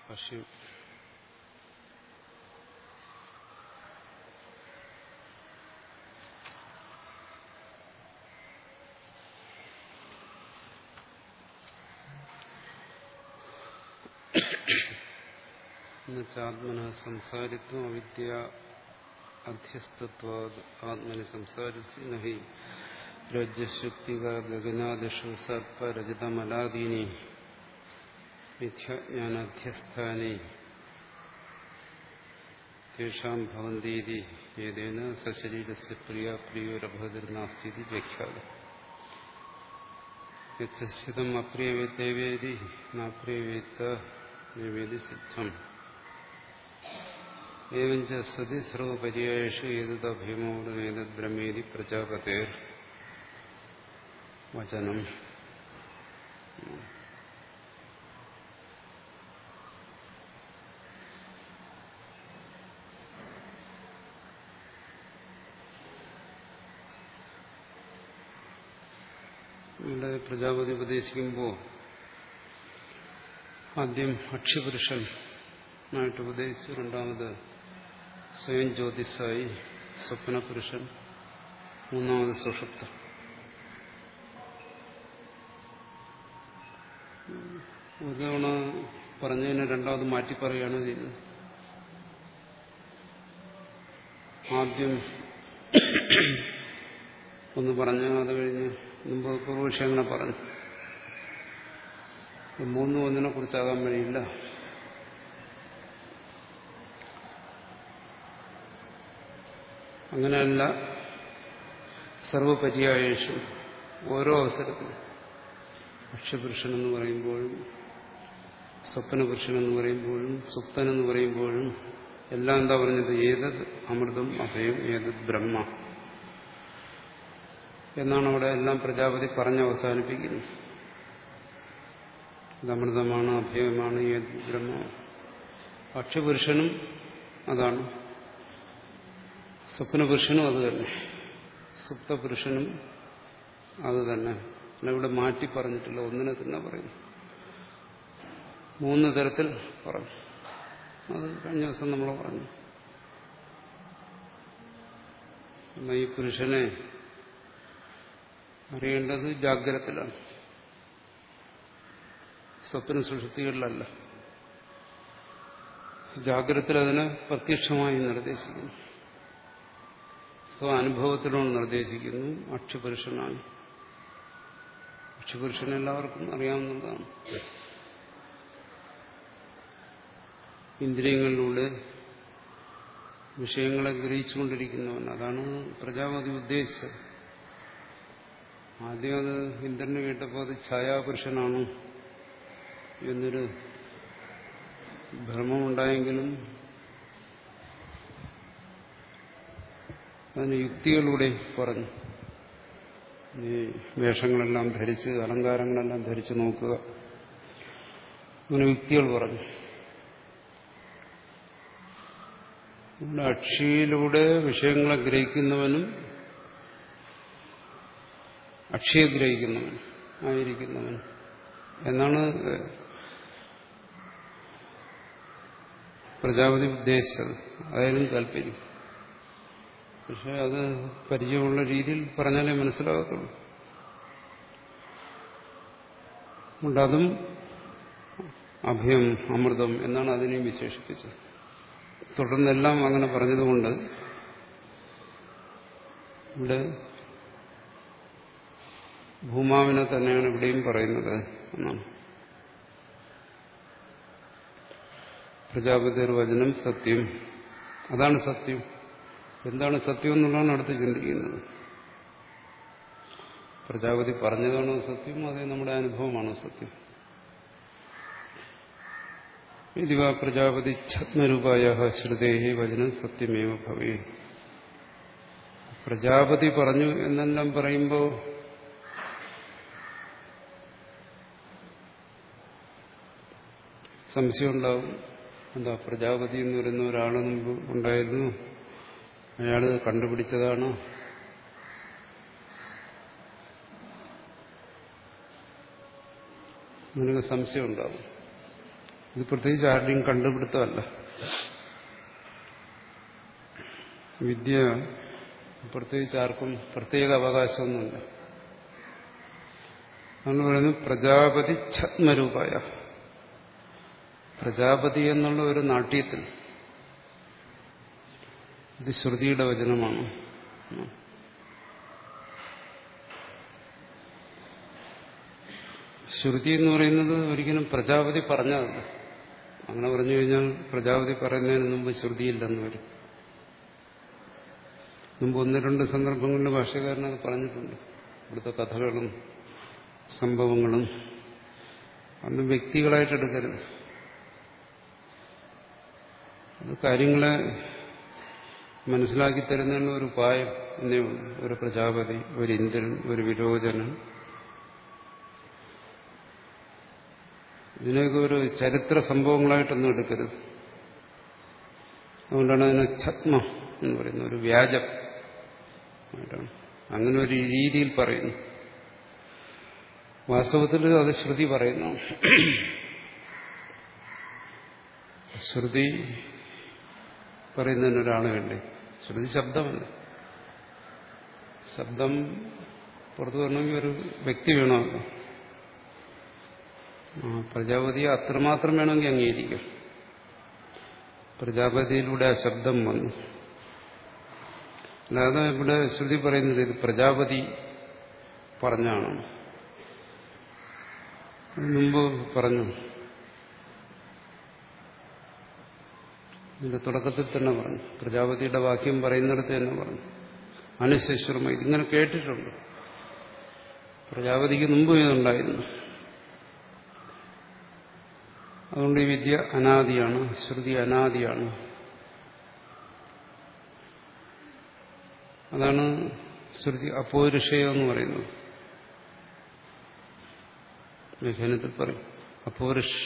ഭാഷ്യം എന്നുവെച്ചാത്മന സംസാരിത്വം അവിദ്യ അധ്യസ്ഥത്വ ആത്മനി സംസാരിച്ച് നഹി രജ്ജശുക്തിക ഗഗനാദിഷു സർപ്പ രജതമലാദീനി മിഥ്യാജ്ഞാനാധ്യസ്ഥാനി തേഷാം ഭവന്തീതി ഏതേന സശരീരസ് പ്രിയ പ്രിയോരഭതിർനാസ്തി വ്യാഖ്യാതം. യഥിതം അപ്രിയവേത്തേവേദി നാപ്രിയവേത്ത വേദി സിദ്ധം. സതി സർവപര്യായേഷു ഏതദഭയമോടേതത് ബ്രഹ്മേതി പ്രജാപതേർ. വചനം. ഇവിടെ പ്രജാപതി ഉപദേശിക്കുമ്പോൾ ആദ്യം ആയിട്ട് ഉപദേശിച്ചു. രണ്ടാമത് സ്വയം ജ്യോതിസായി സ്വപ്നപുരുഷൻ. മൂന്നാമത് സുഷുപ്ത ഒരു തവണ പറഞ്ഞതിനെ രണ്ടാമത് മാറ്റി പറയുകയാണ് ചെയ്തത്. ആദ്യം ഒന്ന് പറഞ്ഞു അത് കഴിഞ്ഞ് മുമ്പ് പൂർവക്ഷി അങ്ങനെ പറഞ്ഞു. മൂന്ന് ഒന്നിനെ കുറിച്ചാകാൻ വഴിയില്ല. അങ്ങനെയല്ല സർവപര്യായേഷു ഓരോ അവസരത്തിലും ഭക്ഷ്യപുരുഷൻ എന്ന് പറയുമ്പോഴും സ്വപ്നപുരുഷൻ എന്ന് പറയുമ്പോഴും സുപ്തൻ എന്ന് പറയുമ്പോഴും എല്ലാം എന്താ പറഞ്ഞത്? ഏതത് അമൃതം അഭയം ഏതത് ബ്രഹ്മ? എന്നാണ് അവിടെ എല്ലാം പ്രജാപതി പറഞ്ഞ് അവസാനിപ്പിക്കുന്നത് ഇത് അമൃതമാണ് അഭയമാണ് ഏത് ബ്രഹ്മ? ഭക്ഷ്യപുരുഷനും അതാണ്. സ്വപ്നപുരുഷനും അത് തന്നെ. സുപ്തപുരുഷനും അത് തന്നെ. ഇവിടെ മാറ്റി പറഞ്ഞിട്ടില്ല ഒന്നിനെ തന്നെ പറയുന്നു. മൂന്ന് തരത്തിൽ പറഞ്ഞു. അത് കഴിഞ്ഞ ദിവസം നമ്മൾ പറഞ്ഞു. ഈ പുരുഷനെ അറിയേണ്ടത് ജാഗ്രതത്തിലാണ്. സ്വപ്ന സുഷുതികളിലല്ല. ജാഗ്രതത്തിൽ അതിനെ പ്രത്യക്ഷമായി നിർദ്ദേശിക്കുന്നു. സ്വ അനുഭവത്തിലൂടെ നിർദ്ദേശിക്കുന്നു. അക്ഷപുരുഷനാണ്. അക്ഷപുരുഷൻ എല്ലാവർക്കും അറിയാവുന്നതാണ്. ഇന്ദ്രിയങ്ങളിലൂടെ വിഷയങ്ങളെ ഗ്രഹിച്ചുകൊണ്ടിരിക്കുന്നവൻ. അതാണ് പ്രജാപതി ഉദ്ദേശിച്ചത്. ആദ്യം അത് ഇന്ദ്രന് കേട്ടപ്പോൾ അത് ഛായാപുരുഷനാണ് എന്നൊരു ഭ്രമമുണ്ടായെങ്കിലും അതിന് യുക്തികളിലൂടെ പറഞ്ഞു. ഈ വേഷങ്ങളെല്ലാം ധരിച്ച് അലങ്കാരങ്ങളെല്ലാം ധരിച്ച് നോക്കുക. അങ്ങനെ യുക്തികൾ പറഞ്ഞു. അക്ഷിയിലൂടെ വിഷയങ്ങളെ ഗ്രഹിക്കുന്നവനും അക്ഷിയെ ഗ്രഹിക്കുന്നവൻ ആയിരിക്കുന്നവൻ എന്നാണ് പ്രജാപതി ഉദ്ദേശിച്ചത്. അതായിരുന്നു താല്പര്യം. പക്ഷെ അത് പരിചയമുള്ള രീതിയിൽ പറഞ്ഞാലേ മനസ്സിലാകത്തുള്ളൂ. അതും അഭയം അമൃതം എന്നാണ് അതിനെയും വിശേഷിപ്പിച്ചത്. തുടർന്നെല്ലാം അങ്ങനെ പറഞ്ഞതുകൊണ്ട് ഇവിടെ ഭൂമാവിനെ തന്നെയാണ് ഇവിടെയും പറയുന്നത് എന്നാണ്. പ്രജാപതിർ വചനം സത്യം. അതാണ് സത്യം. എന്താണ് സത്യം എന്നുള്ളതാണ് അടുത്ത് ചിന്തിക്കുന്നത്. പ്രജാപതി പറഞ്ഞതാണോ സത്യം അതേ നമ്മുടെ അനുഭവമാണോ സത്യം? ഇതിവ പ്രജാപതി ഛത്മരൂപായ ശ്രുതേ വചനം സത്യമേവ ഭവേ പ്രജാപതി പറഞ്ഞു എന്നെല്ലാം പറയുമ്പോൾ സംശയം ഉണ്ടാവും എന്താ പ്രജാപതി എന്ന് പറയുന്ന ഒരാൾ മുമ്പ് ഉണ്ടായിരുന്നു. അയാൾ കണ്ടുപിടിച്ചതാണ്? നിനക്ക് സംശയം ഉണ്ടാവും ഇത് പ്രത്യേകിച്ച് ആരുടെയും കണ്ടുപിടുത്തമല്ല. വിദ്യ പ്രത്യേകിച്ച് ആർക്കും പ്രത്യേക അവകാശമൊന്നുമില്ല. നമ്മൾ പറയുന്നത് പ്രജാപതി ഛത്മരൂപായ പ്രജാപതി എന്നുള്ള ഒരു നാട്യത്തിൽ ഇത് ശ്രുതിയുടെ വചനമാണ്. ശ്രുതി എന്ന് പറയുന്നത് ഒരിക്കലും പ്രജാപതി പറഞ്ഞതല്ല. അങ്ങനെ പറഞ്ഞു കഴിഞ്ഞാൽ പ്രജാപതി പറയുന്നതിന് മുമ്പ് ശ്രുതിയില്ലെന്ന് വരും. മുമ്പ് ഒന്ന് രണ്ട് സന്ദർഭങ്ങളിൽ ഭാഷകാരനത് പറഞ്ഞിട്ടുണ്ട്. ഇവിടുത്തെ കഥകളും സംഭവങ്ങളും അന്ന് വ്യക്തികളായിട്ട് എടുക്കരുത്. അത് കാര്യങ്ങളെ മനസ്സിലാക്കി തരുന്നതിന് ഒരു ഉപായം എന്നേ ഒരു പ്രജാപതി ഒരു ഇന്ദ്രൻ ഒരു വിരോചനൻ ഇതിനൊക്കെ ഒരു ചരിത്ര സംഭവങ്ങളായിട്ടൊന്നും എടുക്കരുത്. അതുകൊണ്ടാണ് അതിനെ ഛത്മ എന്ന് പറയുന്നത് ഒരു വ്യാജം. അങ്ങനെ ഒരു രീതിയിൽ പറയുന്നു. വാസ്തവത്തിൽ അത് ശ്രുതി പറയുന്നു. ശ്രുതി പറയുന്നതിന് ഒരാളെ വേണ്ടി ശ്രുതി ശബ്ദമല്ല? ശബ്ദം പുറത്തു വരണമെങ്കിൽ ഒരു വ്യക്തി വേണമല്ലോ. പ്രജാപതിയെ അത്രമാത്രം വേണമെങ്കിൽ അംഗീകരിക്കും. പ്രജാപതിയിലൂടെ ആ ശബ്ദം വന്നു. അല്ലാതെ ഇവിടെ ശ്രുതി പറയുന്നത് ഇത് പ്രജാപതി പറഞ്ഞാണ്? മുമ്പ് പറഞ്ഞു. ഇതിന്റെ തുടക്കത്തിൽ തന്നെ പറഞ്ഞു. പ്രജാപതിയുടെ വാക്യം പറയുന്നിടത്ത് തന്നെ പറഞ്ഞു. അനുശശ്രമ ഇതിങ്ങനെ കേട്ടിട്ടുണ്ട്. പ്രജാപതിക്ക് മുമ്പ് ഇതുണ്ടായിരുന്നു. അതുകൊണ്ട് ഈ വിദ്യ അനാദിയാണ് ശ്രുതി അനാദിയാണ്. അതാണ് ശ്രുതി അപൗരുഷയം എന്ന് പറയുന്നത്. വ്യാഖ്യാനത്തിൽ പറയും അപൗരുഷ്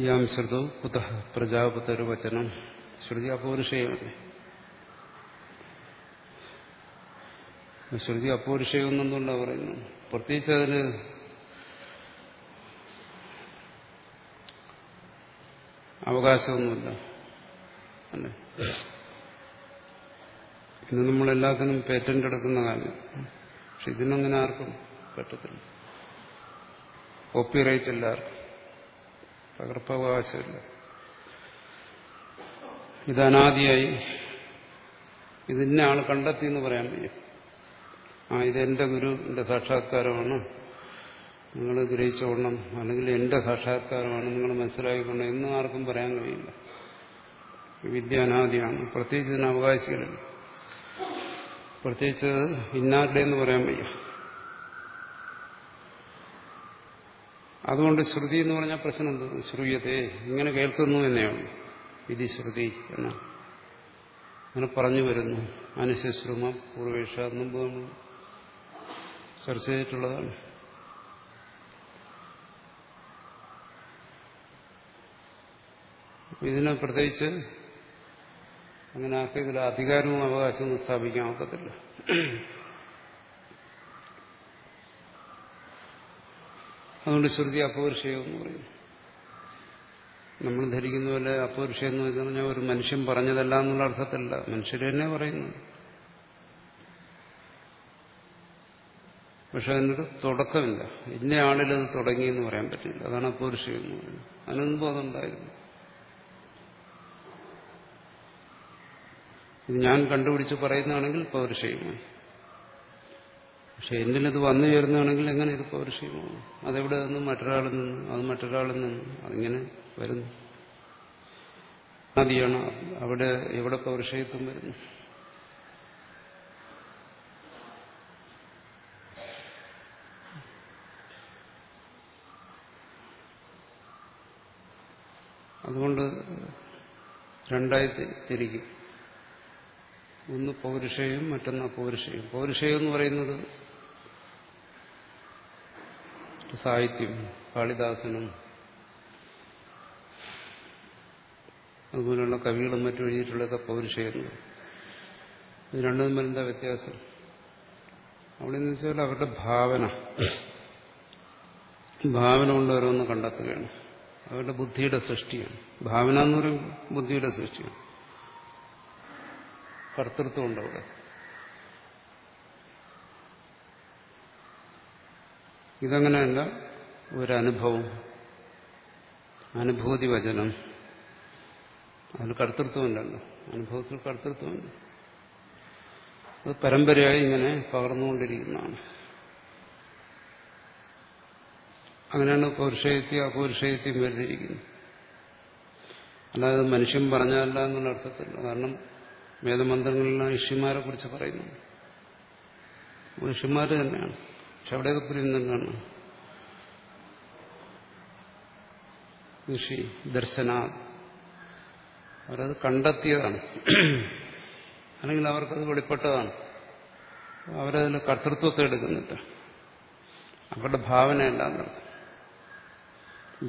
യാം ശ്രുതോ കുത പ്രജാപതരു വചനം ശ്രുതി അപൗരുഷയമല്ലേ ശ്രുതി അപൗരുഷയം എന്നുകൊണ്ടാണ് പറയുന്നത്. പ്രത്യേകിച്ച് അതിന് അവകാശമൊന്നുമില്ല. അല്ലേ? ഇന്ന് നമ്മളെല്ലാത്തിനും പേറ്റന്റ് എടുക്കുന്ന കാര്യം പക്ഷെ ഇതിനങ്ങനെ ആർക്കും പറ്റത്തില്ല. കോപ്പിറൈറ്റ് എല്ലാവർക്കും പകർപ്പവകാശമില്ല ഇത് അനാദിയായി. ഇതിന്നെ ആൾ കണ്ടെത്തി എന്ന് പറയാൻ വയ്യ. ആ ഇത് ഇതെന്റെ ഗുരുവിന്റെ സാക്ഷാത്കാരമാണ്. നിങ്ങൾ ഗ്രഹിച്ചോളണം അല്ലെങ്കിൽ എന്റെ സാക്ഷാത്കാരമാണ് നിങ്ങൾ മനസ്സിലാക്കിക്കൊണ്ട് എന്നും ആർക്കും പറയാൻ കഴിയില്ല. വിദ്യ അനാദിയാണ്. പ്രത്യേകിച്ച് ഇതിന് അവകാശികളില്ല. പ്രത്യേകിച്ച് ഇന്നാരുടെ എന്ന് പറയാൻ വയ്യ. അതുകൊണ്ട് ശ്രുതി എന്ന് പറഞ്ഞാൽ പ്രശ്നം എന്ത്? ശ്രുയത്തെ. ഇങ്ങനെ കേൾക്കുന്നു തന്നെയാണ് വിധി ശ്രുതി എന്ന്. അങ്ങനെ പറഞ്ഞു വരുന്നു. അനുശശ്രുമ പൂർവേഷ എന്നും നമ്മൾ ചർച്ച ചെയ്തിട്ടുള്ളതാണ്. ഇതിന് പ്രത്യേകിച്ച് അങ്ങനെ ആർക്കെങ്കിലും അധികാരവും അവകാശവും സ്ഥാപിക്കാൻ ഒക്കത്തില്ല. അതുകൊണ്ട് ശ്രുതി അപൗരുഷയം എന്ന് പറയും. നമ്മൾ ധരിക്കുന്ന പോലെ അപൗരുഷം എന്ന് പറഞ്ഞാൽ ഒരു മനുഷ്യൻ പറഞ്ഞതല്ല എന്നുള്ള അർത്ഥത്തിലല്ല. മനുഷ്യർ തന്നെ പറയുന്നു. പക്ഷെ അതിനൊരു തുടക്കമില്ല. ഇന്ന ആളിലത് തുടങ്ങിയെന്ന് പറയാൻ പറ്റില്ല. അതാണ് അപൗരുഷം എന്ന് പറയുന്നത്. അതിനൊന്നും അതുണ്ടായിരുന്നു ഇത് ഞാൻ കണ്ടുപിടിച്ച് പറയുന്നതാണെങ്കിൽ പൗരുഷയമായി പക്ഷെ എന്തിനത് വന്നു ചേരുന്നതാണെങ്കിൽ എങ്ങനെ ഇത് പൗരുഷയമാകും അതെവിടെ നിന്നും മറ്റൊരാളിൽ നിന്ന് അത് മറ്റൊരാളിൽ നിന്ന് അതിങ്ങനെ വരുന്നു. നദിയാണ് അവിടെ എവിടെ പൗരുഷയത്വം വരുന്നു? അതുകൊണ്ട് രണ്ടായി തിരിക്കും. ഒന്ന് പൗരുഷയും മറ്റൊന്ന് അപൗരുഷയും. പൗരുഷയം എന്ന് പറയുന്നത് സാഹിത്യം കാളിദാസനും അതുപോലെയുള്ള കവികളും മറ്റും എഴുതിയിട്ടുള്ളതൊക്കെ പൗരുഷയങ്ങൾ ഇത് രണ്ടും തമ്മിൽ എന്താ വ്യത്യാസം? അവിടെ എന്ന് വെച്ചാൽ അവരുടെ ഭാവന ഭാവന കൊണ്ട് ഓരോന്ന് കണ്ടെത്തുകയാണ്. അവരുടെ ബുദ്ധിയുടെ സൃഷ്ടിയാണ്. ഭാവന എന്ന് പറയുമ്പോൾ ബുദ്ധിയുടെ സൃഷ്ടിയാണ്. കർത്തൃത്വമുണ്ട് അവിടെ. ഇതങ്ങനെയല്ല ഒരനുഭവം. അനുഭൂതി വചനം അതിൽ കർത്തൃത്വമില്ലല്ലോ അനുഭവത്തിൽ കർത്തൃത്വമില്ല അത് പരമ്പരയായി ഇങ്ങനെ പകർന്നുകൊണ്ടിരിക്കുന്നതാണ്. അങ്ങനെയാണ് പൗരുഷയത്തി അപൗരുഷയത്തിയും വരുന്നിരിക്കുന്നത് അല്ലാതെ മനുഷ്യൻ പറഞ്ഞതല്ല എന്നുള്ള അർത്ഥത്തിൽ കാരണം വേദമന്ത്രങ്ങളിലാണ് ഋഷിമാരെ കുറിച്ച് പറയുന്നത് ഋഷിമാർ തന്നെയാണ്. പക്ഷെ അവിടെയൊക്കെ പറയുന്നതാണ് ഋഷി ദർശന അവരത് കണ്ടെത്തിയതാണ്. അല്ലെങ്കിൽ അവർക്കത് വെളിപ്പെട്ടതാണ്. അവരതിൽ കർത്തൃത്വത്തെ എടുക്കുന്നില്ല. അവരുടെ ഭാവനയല്ല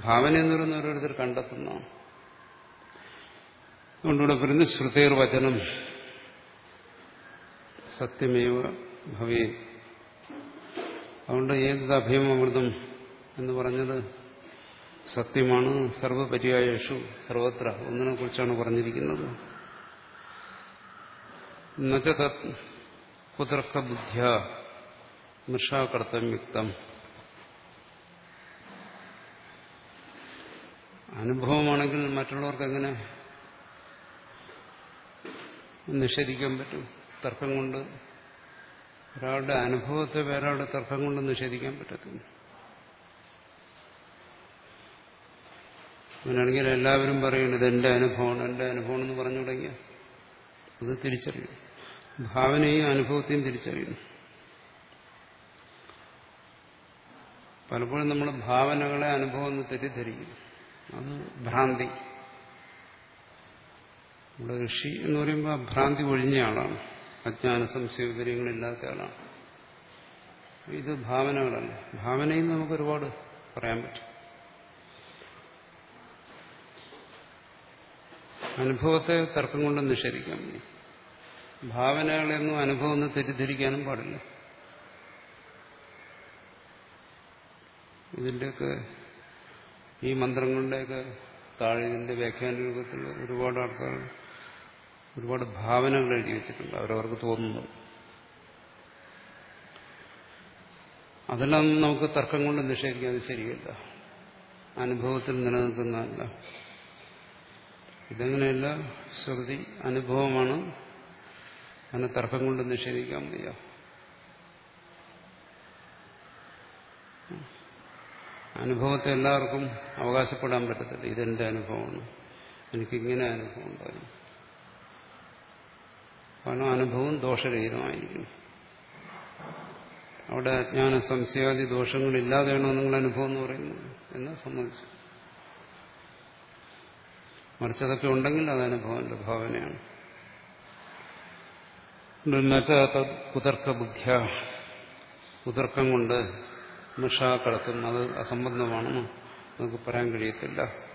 ഭാവന എന്ന് പറയുന്ന ഓരോരുത്തർ കണ്ടെത്തുന്നതാണ്. അതുകൊണ്ടിവിടെ പറയുന്നത് ശ്രുതേർ വചനം സത്യമേവ ഭവേ. അതുകൊണ്ട് ഏത് അഭയമൃതം എന്ന് പറഞ്ഞത് സത്യമാണ് സർവപര്യായേഷു സർവത്ര. ഒന്നിനെ കുറിച്ചാണ് പറഞ്ഞിരിക്കുന്നത്. കുതർക്ക ബുദ്ധ്യ മൃഷാകർത്തം യുക്തം അനുഭവമാണെങ്കിൽ മറ്റുള്ളവർക്ക് എങ്ങനെ നിഷേധിക്കാൻ പറ്റും. തർക്കം കൊണ്ട് ഒരാളുടെ അനുഭവത്തെ വേറൊരാളുടെ തർക്കം കൊണ്ട് നിഷേധിക്കാൻ പറ്റത്തില്ല. അങ്ങനെയാണെങ്കിൽ എല്ലാവരും പറയുന്നത് എന്റെ അനുഭവമാണ് എന്റെ അനുഭവം എന്ന് പറഞ്ഞു തുടങ്ങിയ. അത് തിരിച്ചറിയും ഭാവനയും അനുഭവത്തെയും തിരിച്ചറിയുന്നു പലപ്പോഴും നമ്മൾ ഭാവനകളെ അനുഭവം എന്ന് തെറ്റിദ്ധരിക്കും. അത് ഭ്രാന്തി. നമ്മുടെ ഋഷി എന്ന് പറയുമ്പോൾ ആ ഭ്രാന്തി ഒഴിഞ്ഞ ആളാണ്. അജ്ഞാന സംശയ വിവരങ്ങളില്ലാത്ത ആളാണ്. ഇത് ഭാവനകളല്ല? ഭാവനയിൽ നമുക്ക് ഒരുപാട് പറയാൻ പറ്റും. അനുഭവത്തെ തർക്കം കൊണ്ട് നിഷേധിക്കാൻ മതി ഭാവനകളെയൊന്നും അനുഭവം ഒന്ന് തെറ്റിദ്ധരിക്കാനും പാടില്ല. ഇതിന്റെയൊക്കെ ഈ മന്ത്രങ്ങളുടെയൊക്കെ താഴെ ഇതിന്റെ വ്യാഖ്യാന രൂപത്തിൽ ഒരുപാട് ആൾക്കാർ ഒരുപാട് ഭാവനകൾ എഴുതി വെച്ചിട്ടുണ്ട്. അവരവർക്ക് തോന്നുന്നു അതെല്ലാം നമുക്ക് തർക്കം കൊണ്ട് നിഷേധിക്കാൻ അത് ശരിയല്ല. അനുഭവത്തിൽ നിലനിൽക്കുന്നതല്ല. ഇതങ്ങനെയല്ല. ശ്രുതി അനുഭവമാണ്. അതിനെ തർക്കം കൊണ്ട് നിഷേധിക്കാൻ വയ്യ. അനുഭവത്തെ എല്ലാവർക്കും അവകാശപ്പെടാൻ പറ്റത്തില്ല. ഇതെന്റെ അനുഭവമാണ്. എനിക്കിങ്ങനെ അനുഭവം ഉണ്ടായിരുന്നു. കാരണം അനുഭവം ദോഷരഹിതമായിരിക്കും അവിടെ അജ്ഞാന സംശയാദി ദോഷങ്ങൾ ദോഷങ്ങളില്ലാതെയാണോ നിങ്ങൾ അനുഭവം എന്ന് പറയുന്നത് എന്ന് സമ്മതിച്ചു. മറിച്ചതൊക്കെ ഉണ്ടെങ്കിൽ അത് അനുഭവന്റെ ഭാവനയാണ്. കുതർക്ക ബുദ്ധ്യ കുതർക്കം കൊണ്ട് നിഷ കടത്തും. അത് അസംബന്ധമാണെന്ന് നമുക്ക് പറയാൻ കഴിയത്തില്ല.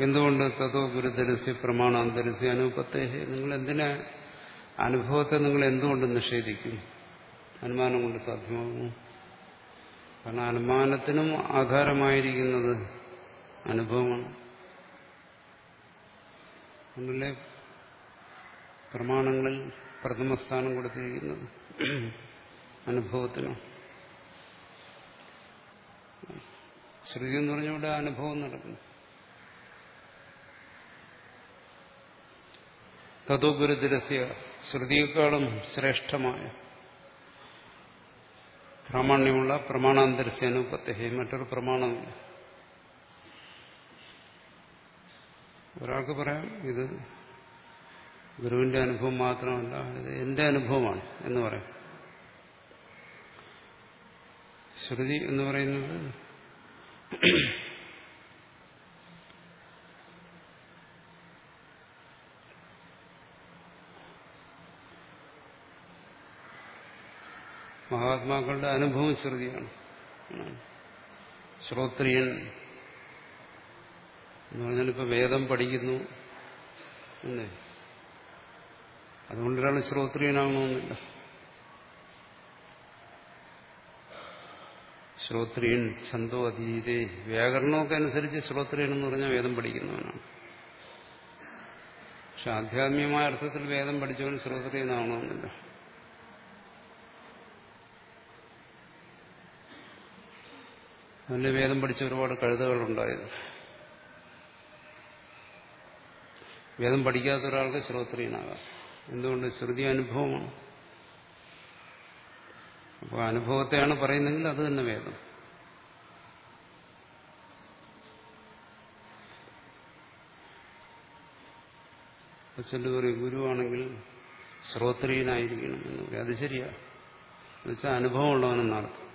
എന്തുകൊണ്ട് തതോ ഗുരുതരസ്യ പ്രമാണാന്തരസ്യ അനുപത്തെ? നിങ്ങൾ എന്തിനാ അനുഭവത്തെ നിങ്ങൾ എന്തുകൊണ്ട് നിഷേധിക്കും? അനുമാനം കൊണ്ട് സാധ്യമാകുന്നു കാരണം അനുമാനത്തിനും ആധാരമായിരിക്കുന്നത് അനുഭവമാണ്. അതിനുള്ള പ്രമാണങ്ങളിൽ പ്രഥമസ്ഥാനം കൊടുത്തിരിക്കുന്നത്? അനുഭവത്തിനും. ശ്രുതി എന്ന് പറഞ്ഞ ഇവിടെ അനുഭവം നടക്കുന്നു. തതോപുരതിരസ്യ ശ്രുതിയേക്കാളും ശ്രേഷ്ഠമായ പ്രാമാണ്യമുള്ള പ്രമാണാന്തരസ്യനു അനുപത്തെ മറ്റൊരു പ്രമാണമില്ല ഒരാൾക്ക് പറയാം ഇത് ഗുരുവിന്റെ അനുഭവം മാത്രമല്ല ഇത് എന്റെ അനുഭവമാണ് എന്ന് പറയാം. ശ്രുതി എന്ന് പറയുന്നത് മഹാത്മാക്കളുടെ അനുഭവം ശ്രുതിയാണ്. ശ്രോത്രിയൻ എന്ന് പറഞ്ഞാൽ ഇപ്പൊ വേദം പഠിക്കുന്നു അല്ലേ? അതുകൊണ്ടൊരാൾ ശ്രോത്രിയനാകണമെന്നില്ല ശ്രോത്രിയൻ ഛന്തോ അതീതേ. വ്യാകരണമൊക്കെ അനുസരിച്ച് ശ്രോത്രിയൻ എന്ന് പറഞ്ഞാൽ വേദം പഠിക്കുന്നവനാണ്. പക്ഷെ ആധ്യാത്മികമായ അർത്ഥത്തിൽ വേദം പഠിച്ചവൻ ശ്രോത്രിയനാവണമെന്നില്ല. നല്ല വേദം പഠിച്ച ഒരുപാട് കഴുതകളുണ്ടായത്. വേദം പഠിക്കാത്ത ഒരാൾക്ക് ശ്രോത്രിയനാകാം. എന്തുകൊണ്ട്? ശ്രുതി അനുഭവമാണ്. അപ്പോൾ അനുഭവത്തെയാണ് പറയുന്നതെങ്കിൽ അത് തന്നെ വേദം. അച്ഛന്റെ പറയും ഗുരുവാണെങ്കിൽ ശ്രോത്രിയനായിരിക്കണം എന്ന്. പറയും അത് ശരിയാ. എന്നുവെച്ചാൽ അനുഭവമുള്ളവനെന്നർത്ഥം.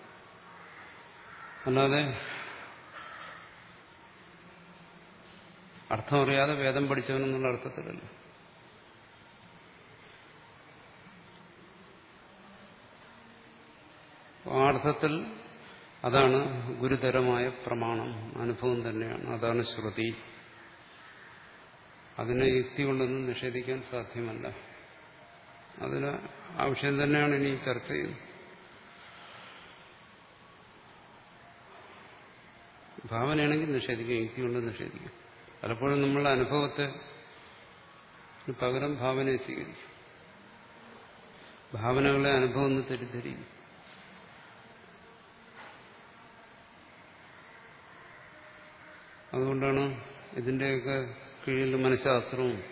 അല്ലാതെ അർത്ഥം അറിയാതെ വേദം പഠിച്ചവനെന്നുള്ള അർത്ഥത്തിലല്ല. ആ അർത്ഥത്തിൽ അതാണ് ഗുരുതരമായ പ്രമാണം അനുഭവം തന്നെയാണ്. അതാണ് ശ്രുതി. അതിനെ യുക്തി കൊണ്ടൊന്നും നിഷേധിക്കാൻ സാധ്യമല്ല. അതിന് ആവശ്യം തന്നെയാണ് ഇനി ചർച്ച ചെയ്യുന്നത്. ഭാവനയാണെങ്കിൽ നിഷേധിക്കാം യുക്തി കൊണ്ട് നിഷേധിക്കാം പലപ്പോഴും നമ്മളുടെ അനുഭവത്തെ പകരം ഭാവനയെ സ്വീകരിക്കും. ഭാവനകളെ അനുഭവം എന്ന് തെറ്റിദ്ധരിക്കും. അതുകൊണ്ടാണ് ഇതിന്റെയൊക്കെ കീഴിൽ മനഃശാസ്ത്രവും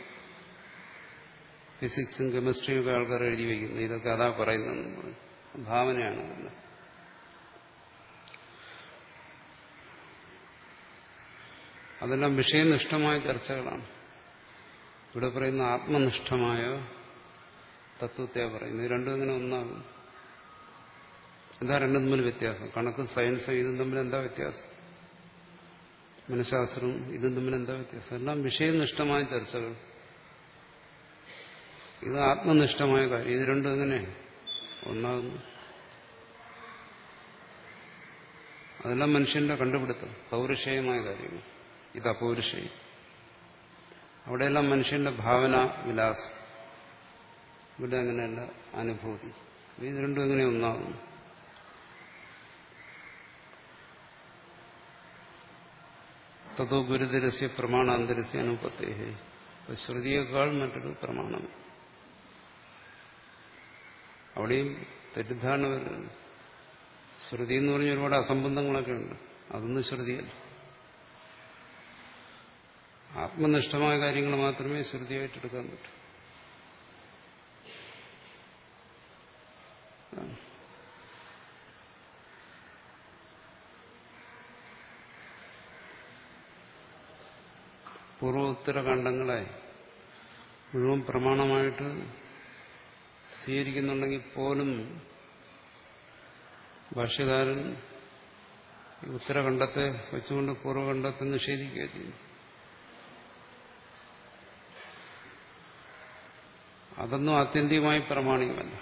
ഫിസിക്സും കെമിസ്ട്രിയും ഒക്കെ ആൾക്കാർ എഴുതി വയ്ക്കുന്നത്. ഇതൊക്കെ അതാ പറയുന്നതെന്ന് പറഞ്ഞു ഭാവനയാണ്. അതെല്ലാം വിഷയനിഷ്ഠമായ ചർച്ചകളാണ്. ഇവിടെ പറയുന്ന ആത്മനിഷ്ഠമായ തത്വത്തെ പറയുന്നത്. രണ്ടും ഇങ്ങനെ ഒന്നാകും. എന്താ രണ്ടും തമ്മിൽ വ്യത്യാസം? കണക്കും സയൻസും ഇതും തമ്മിൽ എന്താ വ്യത്യാസം? മനഃശാസ്ത്രവും ഇതും തമ്മിൽ എന്താ വ്യത്യാസം? എല്ലാം വിഷയനിഷ്ഠമായ ചർച്ചകൾ. ഇത് ആത്മനിഷ്ഠമായ കാര്യം. ഇത് രണ്ടും എങ്ങനെ ഒന്നാകുന്നു? അതെല്ലാം മനുഷ്യന്റെ കണ്ടുപിടുത്തം. പൗരുഷയമായ കാര്യങ്ങൾ. ഇത് അപൗരുഷയി അവിടെയെല്ലാം മനുഷ്യന്റെ ഭാവന വിലാസം. ഇവിടെ അങ്ങനെയല്ല അനുഭൂതി. ഇത് രണ്ടും ഇങ്ങനെ ഒന്നാകുന്നു തതോ ഗുരുതരസ്യ പ്രമാണാന്തരസ്യ അനുപത്തേഹേ. ശ്രുതിയേക്കാൾ മറ്റൊരു പ്രമാണം അവിടെയും തെറ്റിദ്ധാരണ വരുന്നത് ശ്രുതി എന്ന് പറഞ്ഞ ഒരുപാട് അസംബന്ധങ്ങളൊക്കെ ഉണ്ട്. അതൊന്നും ശ്രുതിയല്ല. ആത്മനിഷ്ഠമായ കാര്യങ്ങൾ മാത്രമേ ശ്രുതിയായിട്ടെടുക്കാൻ പറ്റൂ. പൂർവോത്തര ഖണ്ഡങ്ങളെ മുഴുവൻ പ്രമാണമായിട്ട് സ്വീകരിക്കുന്നുണ്ടെങ്കിൽ പോലും ഭാഷ്യകാരൻ ഉത്തരഖണ്ഡത്തെ വെച്ചുകൊണ്ട് പൂർവഖണ്ഡത്തെ നിഷേധിക്കുക ചെയ്യും അതൊന്നും ആത്യന്തികമായി പ്രമാണികമല്ല.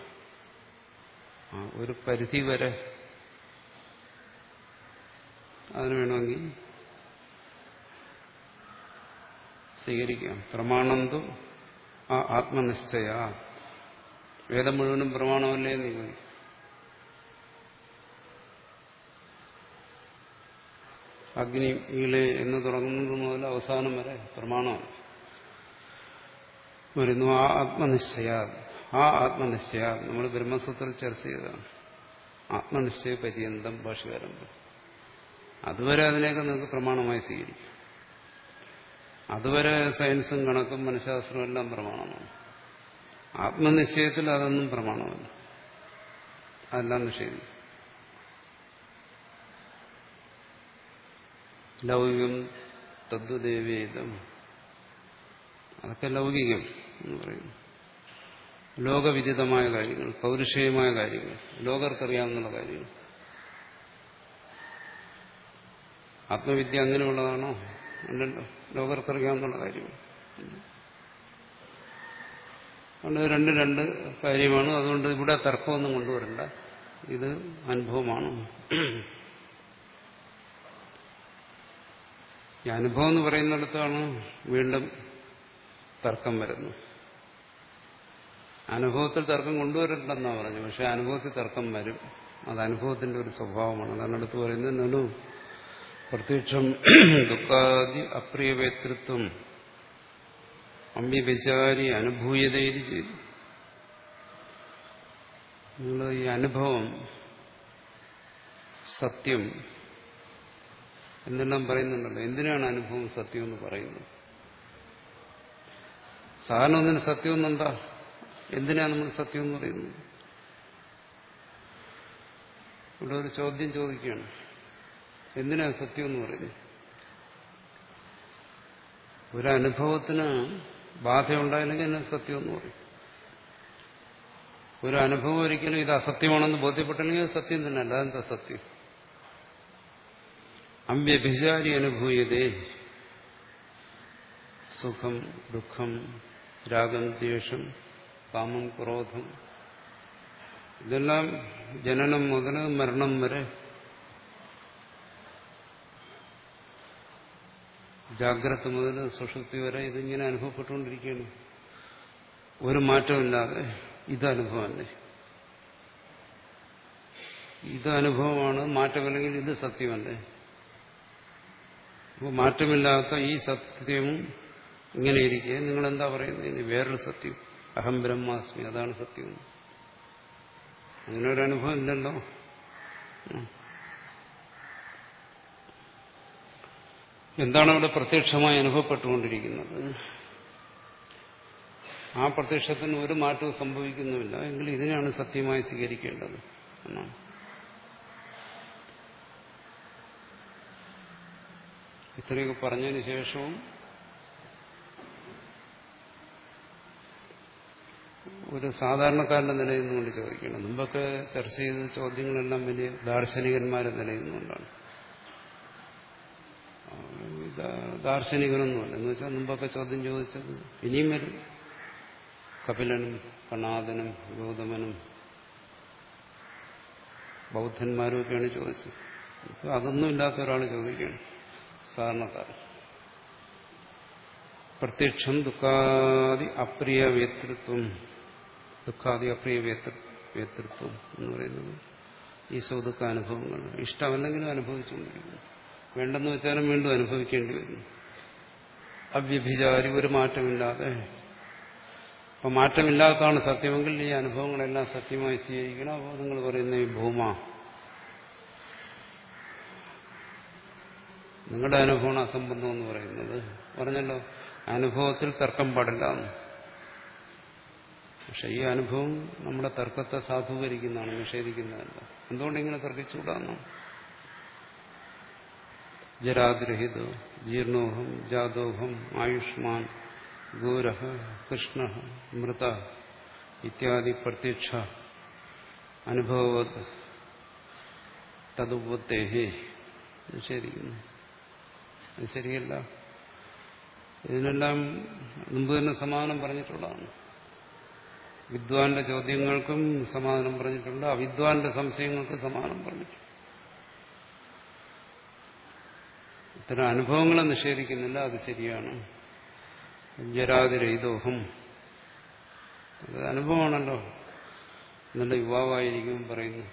ഒരു പരിധി വരെ അതിന് വേണമെങ്കിൽ സ്വീകരിക്കാം. പ്രമാണന്തു ആ ആത്മനിശ്ചയ. വേദം മുഴുവനും പ്രമാണമല്ലേ എന്ന് അഗ്നി ഈളെ എന്ന് തുടങ്ങുന്നത് മുതൽ അവസാനം വരെ പ്രമാണമാണ് വരുന്നു ആ ആത്മനിശ്ചയ ആ ആത്മനിശ്ചയ. നമ്മൾ ബ്രഹ്മസൂത്രത്തിൽ ചർച്ച ചെയ്തതാണ്. ആത്മനിശ്ചയ പര്യന്തം ഭാഷകാരം അതുവരെ അതിനെയൊക്കെ നിങ്ങൾക്ക് പ്രമാണമായി സ്വീകരിക്കും. അതുവരെ സയൻസും കണക്കും മനഃശാസ്ത്രവും എല്ലാം പ്രമാണമാണ്. ആത്മനിശ്ചയത്തിൽ അതൊന്നും പ്രമാണമല്ല. അതെല്ലാം നിഷേധിക്കും. ലൗകികം തദ്വദേവേദം അതൊക്കെ ലൗകികം എന്ന് പറയുന്നു ലോകവിദിതമായ കാര്യങ്ങൾ പൗരുഷയമായ കാര്യങ്ങൾ ലോകർക്കറിയാവുന്ന കാര്യങ്ങൾ. ആത്മവിദ്യ അങ്ങനെയുള്ളതാണോ? അല്ലല്ലോ ലോകർക്കറിയാവുന്ന കാര്യങ്ങൾ. അതുകൊണ്ട് രണ്ട് രണ്ട് കാര്യമാണ്. അതുകൊണ്ട് ഇവിടെ തർക്കമൊന്നും കൊണ്ടുവരണ്ട. ഇത് അനുഭവമാണ്. ഈ അനുഭവം എന്ന് പറയുന്നിടത്താണ് വീണ്ടും തർക്കം വരുന്നു. അനുഭവത്തിൽ തർക്കം കൊണ്ടുവരണ്ടെന്നാ പറഞ്ഞു പക്ഷെ അനുഭവത്തിൽ തർക്കം വരും. അത് അനുഭവത്തിന്റെ ഒരു സ്വഭാവമാണ്. അതാണ് അടുത്ത് പറയുന്നത് നനു പ്രത്യക്ഷം ദുഃഖാദി അപ്രിയ അപ്രിയവേതൃത്വം അമ്യവിചാരി അനുഭൂയതയിൽ ചെയ്തു. നിങ്ങൾ ഈ അനുഭവം സത്യം എന്നെല്ലാം പറയുന്നുണ്ടല്ലോ. എന്തിനാണ് അനുഭവം സത്യം എന്ന് പറയുന്നത്? സാധാരണ ഒന്നിന് സത്യം എന്നെന്താ എന്തിനാണ് നമ്മൾ സത്യം എന്ന് പറയുന്നത്? ഇവിടെ ഒരു ചോദ്യം ചോദിക്കുകയാണ്. എന്തിനാണ് സത്യം എന്ന് പറയുന്നത്? ഒരു അനുഭവത്തിന് ബാധയുണ്ടായില്ലെങ്കിൽ എന്നെ സത്യം എന്ന് പറയും. ഒരു അനുഭവം ഒരിക്കലും ഇത് അസത്യമാണെന്ന് ബോധ്യപ്പെട്ടില്ലെങ്കിൽ സത്യം തന്നെ അല്ല. അതെന്താ സത്യം? അമ്പ്യഭിചാരി അനുഭൂയതേ. സുഖം ദുഃഖം രാഗം ദ്വേഷം കാമം ക്രോധം. ഇതെല്ലാം ജനനം മുതൽ മരണം വരെ ജാഗ്രത മുതൽ സുഷുപ്തി വരെ ഇതിങ്ങനെ അനുഭവപ്പെട്ടുകൊണ്ടിരിക്കുകയാണ്. ഒരു മാറ്റമില്ലാതെ ഇത് അനുഭവമല്ലേ ഇത് അനുഭവമാണ് മാറ്റമില്ലെങ്കിൽ ഇത് സത്യമല്ലേ അപ്പോൾ മാറ്റമില്ലാത്ത ഈ സത്യവും ഇങ്ങനെ ഇരിക്കുക. നിങ്ങൾ എന്താ പറയുന്നത്? ഇനി വേറൊരു സത്യം. അഹം ബ്രഹ്മാസ്മി. അതാണ് സത്യം. അങ്ങനെ ഒരു അനുഭവം ഇല്ലല്ലോ. എന്താണ് അവിടെ പ്രത്യക്ഷമായി അനുഭവപ്പെട്ടുകൊണ്ടിരിക്കുന്നത്? ആ പ്രത്യക്ഷത്തിന് ഒരു മാറ്റവും സംഭവിക്കുന്നുമില്ല. എങ്കിൽ ഇതിനാണ് സത്യമായി സ്വീകരിക്കേണ്ടത് എന്നാണ്. ഇത്രയൊക്കെ പറഞ്ഞതിന് ശേഷവും ഒരു സാധാരണക്കാരന്റെ നിലയിൽ നിന്നുകൊണ്ട് ചോദിക്കണം. മുമ്പൊക്കെ ചർച്ച ചെയ്ത ചോദ്യങ്ങളെല്ലാം വലിയ ദാർശനികന്മാരെ നിലയിൽ നിന്നുകൊണ്ടാണ് ദാർശനികനൊന്നുമല്ല. എന്ന് വെച്ചാൽ മുമ്പൊക്കെ ചോദ്യം ചോദിച്ചത് ഇനിയും വരും. കപിലനും കണാദനും ഗൗതമനും ബൗദ്ധന്മാരും ഒക്കെയാണ് ചോദിച്ചത്. ഇപ്പൊ അതൊന്നും ഇല്ലാത്ത ഒരാൾ ചോദിക്കുകയാണ്. സാധാരണക്കാരൻ. പ്രത്യക്ഷം ദുഃഖാദി അപ്രിയ വേതൃത്വം ദുഃഖാദി അപ്രിയ വേതൃത്വം എന്ന് പറയുന്നത് ഈ സ്വദുഃഖ അനുഭവങ്ങൾ ഇഷ്ടമല്ലെങ്കിലും അനുഭവിച്ചുകൊണ്ടിരിക്കുന്നു. വേണ്ടെന്ന് വെച്ചാലും വീണ്ടും അനുഭവിക്കേണ്ടി വരുന്നു അവ്യഭിചാരി ഒരു മാറ്റമില്ലാതെ. അപ്പൊ മാറ്റമില്ലാത്തതാണ് സത്യമെങ്കിൽ ഈ അനുഭവങ്ങളെല്ലാം സത്യമായി സ്വീകരിക്കണം. അപ്പോൾ നിങ്ങൾ പറയുന്ന ഈ ഭൂമ. നിങ്ങളുടെ അനുഭവമാണ് അസംബന്ധം എന്ന് പറയുന്നത്. പറഞ്ഞല്ലോ അനുഭവത്തിൽ തർക്കം പാടില്ല പക്ഷെ ഈ അനുഭവം നമ്മുടെ തർക്കത്തെ സാധൂകരിക്കുന്നതാണ് നിഷേധിക്കുന്നതല്ല. എന്തുകൊണ്ട് ഇങ്ങനെ തർക്കിച്ചുകൂടാന്നോ? ജരാഗ്രഹിത ജീർണോഹം ജാതോഹം ആയുഷ്മാൻ ഗോരഹ കൃഷ്ണ മൃത ഇത്യാദി പ്രത്യക്ഷ അനുഭവ തതുപത്തേഹേ നിഷേധിക്കുന്നു അത് ശരിയല്ല. ഇതിനെല്ലാം മുമ്പ് തന്നെ സമാധാനം പറഞ്ഞിട്ടുള്ളതാണ്. വിദ്വാന്റെ ചോദ്യങ്ങൾക്കും സമാധാനം പറഞ്ഞിട്ടുണ്ട്. അവിദ്വാന്റെ സംശയങ്ങൾക്ക് സമാധാനം പറഞ്ഞിട്ടുണ്ട്. ഇത്തരം അനുഭവങ്ങളെ നിഷേധിക്കുന്നില്ല. അത് ശരിയാണ്. ജരാതിരഹിതോഹം. അത് അനുഭവമാണല്ലോ. നല്ല യുവാവായിരിക്കും പറയുന്നു.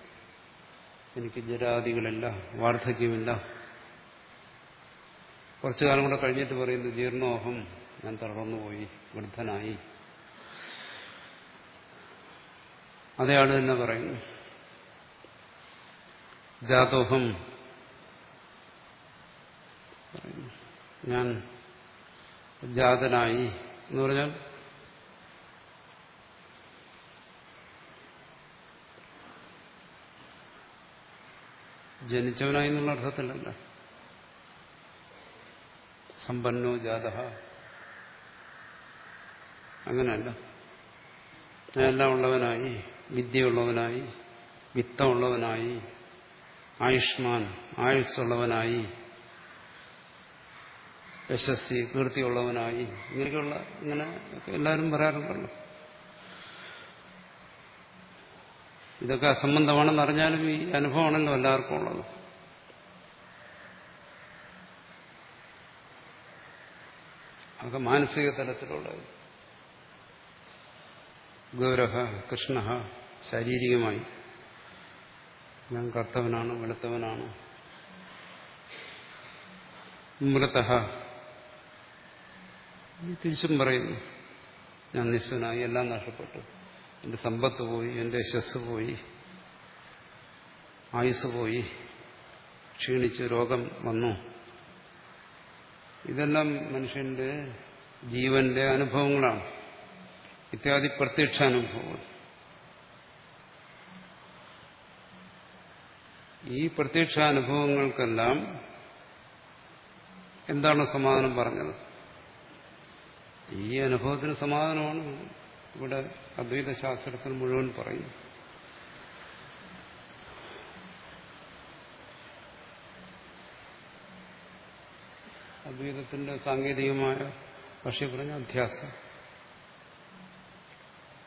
എനിക്ക് ജരാദികളില്ല വാർദ്ധക്യമില്ല. കുറച്ചു കാലം കൂടെ കഴിഞ്ഞിട്ട് പറയുന്നു ജീർണോഹം. ഞാൻ തളർന്നുപോയി വൃദ്ധനായി. അതേയാൾ തന്നെ പറയുന്നു ജാതോഹം ഞാൻ ജാതനായി എന്ന് പറഞ്ഞാൽ ജനിച്ചവനായി എന്നുള്ള അർത്ഥത്തിലല്ല. സമ്പന്നോ ജാത അങ്ങനെയല്ല. എല്ലാം ഉള്ളവനായി വിദ്യയുള്ളവനായി വിത്തമുള്ളവനായി ആയുഷ്മാൻ ആയുസ്സുള്ളവനായി യശസ്വി കീർത്തിയുള്ളവനായി ഇങ്ങനെയൊക്കെയുള്ള ഇങ്ങനെ എല്ലാവരും പറയാറുണ്ടല്ലോ. ഇതൊക്കെ അസംബന്ധമാണെന്ന് അറിഞ്ഞാലും ഈ അനുഭവമാണല്ലോ എല്ലാവർക്കും ഉള്ളത്. അതൊക്കെ മാനസിക തലത്തിലുള്ളത്. ഗൗരഹ കൃഷ്ണ ശാരീരികമായി. ഞാൻ കർത്തവനാണ് വെളുത്തവനാണ്. മൃത തിരിച്ചും പറയുന്നു. ഞാൻ നിസ്വനായി എല്ലാം നഷ്ടപ്പെട്ടു. എന്റെ സമ്പത്ത് പോയി എന്റെ യശസ് പോയി. ആയുസ് പോയി. ക്ഷീണിച്ച് രോഗം വന്നു. ഇതെല്ലാം മനുഷ്യന്റെ ജീവന്റെ അനുഭവങ്ങളാണ്. ഇത്യാദി പ്രത്യക്ഷാനുഭവങ്ങൾ ഈ പ്രത്യക്ഷാനുഭവങ്ങൾക്കെല്ലാം എന്താണ് സമാധാനം പറഞ്ഞത്? ഈ അനുഭവത്തിന് സമാധാനമാണ്. ഇവിടെ അദ്വൈത ശാസ്ത്രത്തിൽ മുഴുവൻ പറയും അദ്വൈതത്തിന്റെ സാങ്കേതികമായ ഭാഷ പറഞ്ഞ അധ്യാസം.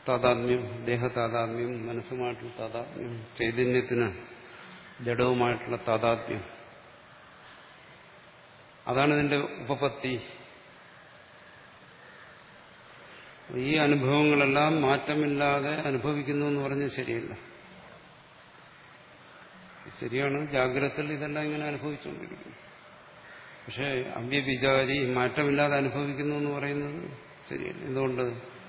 താതാത്മ്യം ദേഹതാതാത്മ്യം മനസ്സുമായിട്ടുള്ള താതാത്മ്യം ചൈതന്യത്തിന് ജഡവുമായിട്ടുള്ള താതാത്മ്യം. അതാണ് ഇതിന്റെ ഉപപത്തി. ഈ അനുഭവങ്ങളെല്ലാം മാറ്റമില്ലാതെ അനുഭവിക്കുന്നു എന്ന് പറഞ്ഞാൽ ശരിയല്ല. ശരിയാണ് ജാഗ്രതത്തിൽ ഇതെല്ലാം ഇങ്ങനെ അനുഭവിച്ചുകൊണ്ടിരിക്കുന്നു. പക്ഷേ അവ്യവിചാരി മാറ്റമില്ലാതെ അനുഭവിക്കുന്നു എന്ന് പറയുന്നത് ശരിയല്ല. എന്തുകൊണ്ട്?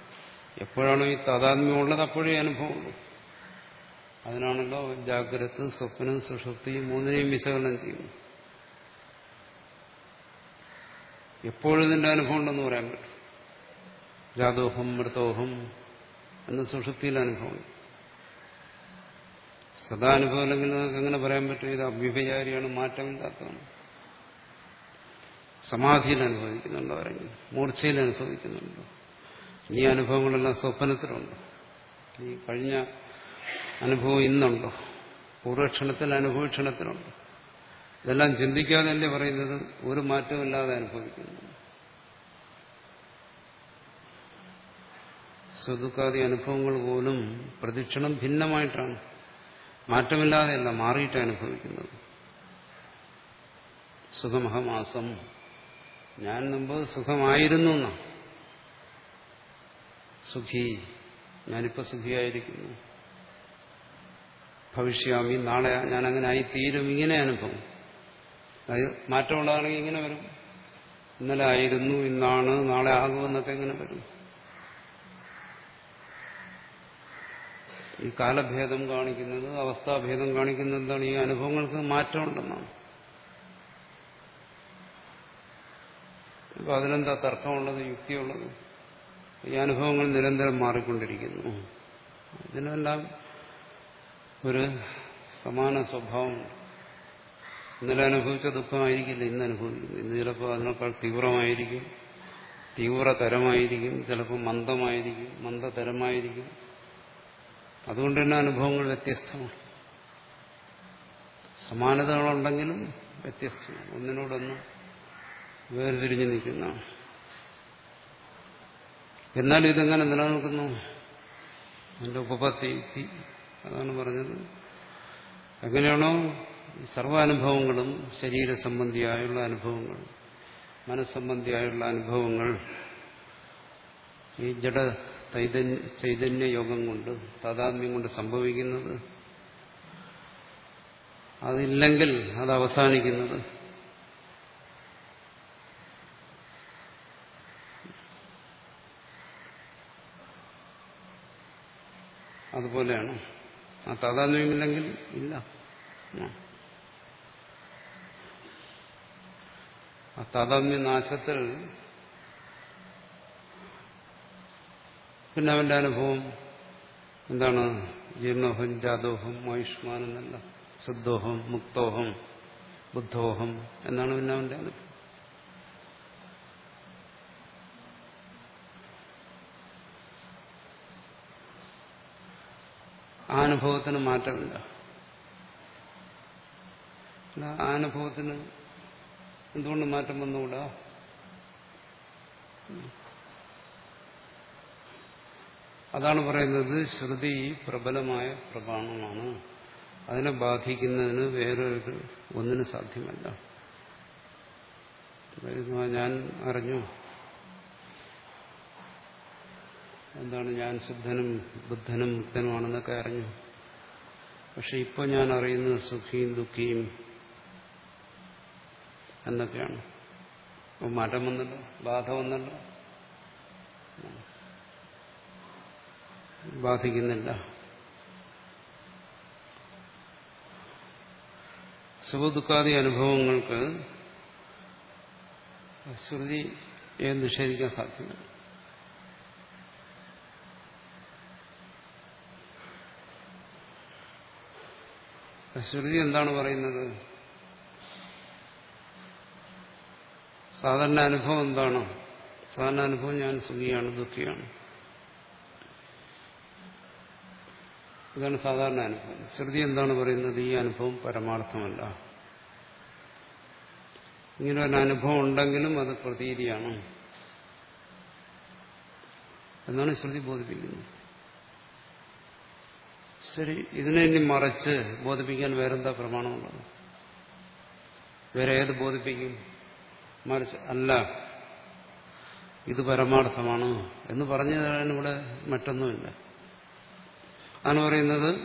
എപ്പോഴാണോ ഈ താതാത്മ്യമുള്ളത് അപ്പോഴേ അനുഭവമുള്ളൂ. അതിനാണല്ലോ ജാഗ്രത സ്വപ്നം സുഷുപ്തി മൂന്നിനെയും വിശകലനം ചെയ്യുന്നു എപ്പോഴും ഇതിന്റെ അനുഭവം ഉണ്ടെന്ന് പറയാൻ പറ്റും. ജാതോഹം മൃതോഹം എന്ന സുഷുപ്തിയിൽ അനുഭവം. സദാ അനുഭവം അല്ലെങ്കിൽ നിങ്ങൾക്ക് എങ്ങനെ പറയാൻ പറ്റും? ഇത് അവ്യഭിചാരിയാണ് മാറ്റമില്ലാത്തതാണ്. സമാധിയിൽ അനുഭവിക്കുന്നുണ്ടോ ആരെങ്കിലും? മൂർച്ചയിൽ അനുഭവിക്കുന്നുണ്ടോ? ഈ അനുഭവങ്ങളെല്ലാം സ്വപ്നത്തിലുണ്ടോ. ഈ കഴിഞ്ഞ അനുഭവം ഇന്നുണ്ടോ? പൂർവക്ഷണത്തിൽ അനുഭവക്ഷണത്തിലുണ്ടോ. ഇതെല്ലാം ചിന്തിക്കാതല്ലേ പറയുന്നത്? ഒരു മാറ്റമില്ലാതെ അനുഭവിക്കുന്നു. സ്വതുക്കാതി അനുഭവങ്ങൾ പോലും പ്രദക്ഷിണം ഭിന്നമായിട്ടാണ്. മാറ്റമില്ലാതെയല്ല മാറിയിട്ട് അനുഭവിക്കുന്നത്. സുഖമഹമാസം. ഞാൻ മുമ്പ് സുഖമായിരുന്നു എന്നാ സുഖി. ഞാനിപ്പോ സുഖിയായിരിക്കുന്നു. ഭവിഷ്യാമി നാളെ ഞാൻ അങ്ങനെ ആയിത്തീരും ഇങ്ങനെ അനുഭവം അത് മാറ്റമുള്ളതാണെങ്കിൽ ഇങ്ങനെ വരും. ഇന്നലെ ആയിരുന്നു ഇന്നാണ് നാളെ ആകുമെന്നൊക്കെ ഇങ്ങനെ വരും. ഈ കാലഭേദം കാണിക്കുന്നത് അവസ്ഥാഭേദം കാണിക്കുന്നത് എന്താണ്? ഈ അനുഭവങ്ങൾക്ക് മാറ്റമുണ്ടെന്നാണ്. അപ്പൊ അതിനെന്താ തർക്കമുള്ളത് യുക്തിയുള്ളത്? ഈ അനുഭവങ്ങൾ നിരന്തരം മാറിക്കൊണ്ടിരിക്കുന്നു. ഇതിനെല്ലാം ഒരു സമാന സ്വഭാവം ഇന്നലെ അനുഭവിച്ച ദുഃഖമായിരിക്കില്ല ഇന്ന് അനുഭവിക്കുന്നു. ഇന്ന് ചിലപ്പോൾ അതിനേക്കാൾ തീവ്രമായിരിക്കും തീവ്രതരമായിരിക്കും ചിലപ്പോൾ മന്ദമായിരിക്കും മന്ദതരമായിരിക്കും. അതുകൊണ്ട് തന്നെ അനുഭവങ്ങൾ വ്യത്യസ്തമാണ്. സമാനതകളുണ്ടെങ്കിലും വ്യത്യസ്തമാണ്. ഒന്നിനോടൊന്ന് വേർതിരിഞ്ഞു നിൽക്കുന്നതാണ്. എന്നാൽ ഇതെങ്ങനെ നിലനിൽക്കുന്നു? അതിന്റെ ഉപപത്തി അതാണ് പറഞ്ഞത്. എങ്ങനെയാണോ സർവാനുഭവങ്ങളും ശരീര സംബന്ധിയായുള്ള അനുഭവങ്ങൾ മനസ്സംബന്ധിയായുള്ള അനുഭവങ്ങൾ ഈ ജഡ ചൈതന്യ യോഗം കൊണ്ട് താതാത്മ്യം കൊണ്ട് സംഭവിക്കുന്നത് അതില്ലെങ്കിൽ അത് അവസാനിക്കുന്നത് അതുപോലെയാണ്. ആ താതാത്മ്യമില്ലെങ്കിൽ ഇല്ല. ആ. താതാത്മ്യ നാശത്തിൽ പിന്നെ അവന്റെ അനുഭവം എന്താണ്? ജീർണോഹം ജാദോഹം ആയുഷ്മാൻ എന്നല്ല സിദ്ധോഹം മുക്തോഹം ബുദ്ധോഹം എന്നാണ് പിന്നെ അവന്റെ അനുഭവം. ആ അനുഭവത്തിന് മാറ്റമില്ല. ആ അനുഭവത്തിന് എന്തുകൊണ്ട് മാറ്റം വന്നുകൂടാ? അതാണ് പറയുന്നത് ശ്രുതി പ്രബലമായ പ്രമാണമാണ് അതിനെ ബാധിക്കുന്നതിന് വേറൊരു ഒന്നിനും സാധ്യമല്ല. ഞാൻ അറിഞ്ഞു. എന്താണ് ഞാൻ ശുദ്ധനും ബുദ്ധനും മുക്തനുമാണെന്നൊക്കെ അറിഞ്ഞു. പക്ഷെ ഇപ്പോൾ ഞാൻ അറിയുന്നത് സുഖിയും ദുഃഖിയും എന്നൊക്കെയാണ്. അപ്പോൾ മാറ്റം വന്നല്ലോ ബാധ വന്നല്ലോ. ബാധിക്കുന്നില്ല. സുഖദുഃഖാദി അനുഭവങ്ങൾക്ക് ശ്രുതിയെ നിഷേധിക്കാൻ സാധ്യമല്ല. ശ്രുതി എന്താണ് പറയുന്നത്? സാധാരണ അനുഭവം എന്താണ്? സാധാരണ അനുഭവം ഞാൻ സുഖിയാണ് ദുഃഖിയാണ്. ഇതാണ് സാധാരണ അനുഭവം. ശ്രുതി എന്താണ് പറയുന്നത്? ഈ അനുഭവം പരമാർത്ഥമല്ല. ഇങ്ങനെ ഒരു അനുഭവം ഉണ്ടെങ്കിലും അത് പ്രതീതിയാണ്. എന്നാണ് ശ്രുതി ബോധിപ്പിക്കുന്നത്. ശരി ഇതിനെ ഇനി മറച്ച് ബോധിപ്പിക്കാൻ വേറെന്താ പ്രമാണമുള്ളത്? വേറെ ഏത് ബോധിപ്പിക്കും? മറിച്ച് അല്ല. ഇത് പരമാർത്ഥമാണ് എന്ന് പറഞ്ഞു തരാൻ ഇവിടെ മറ്റൊന്നുമില്ല. ആണ് പറയുന്നത്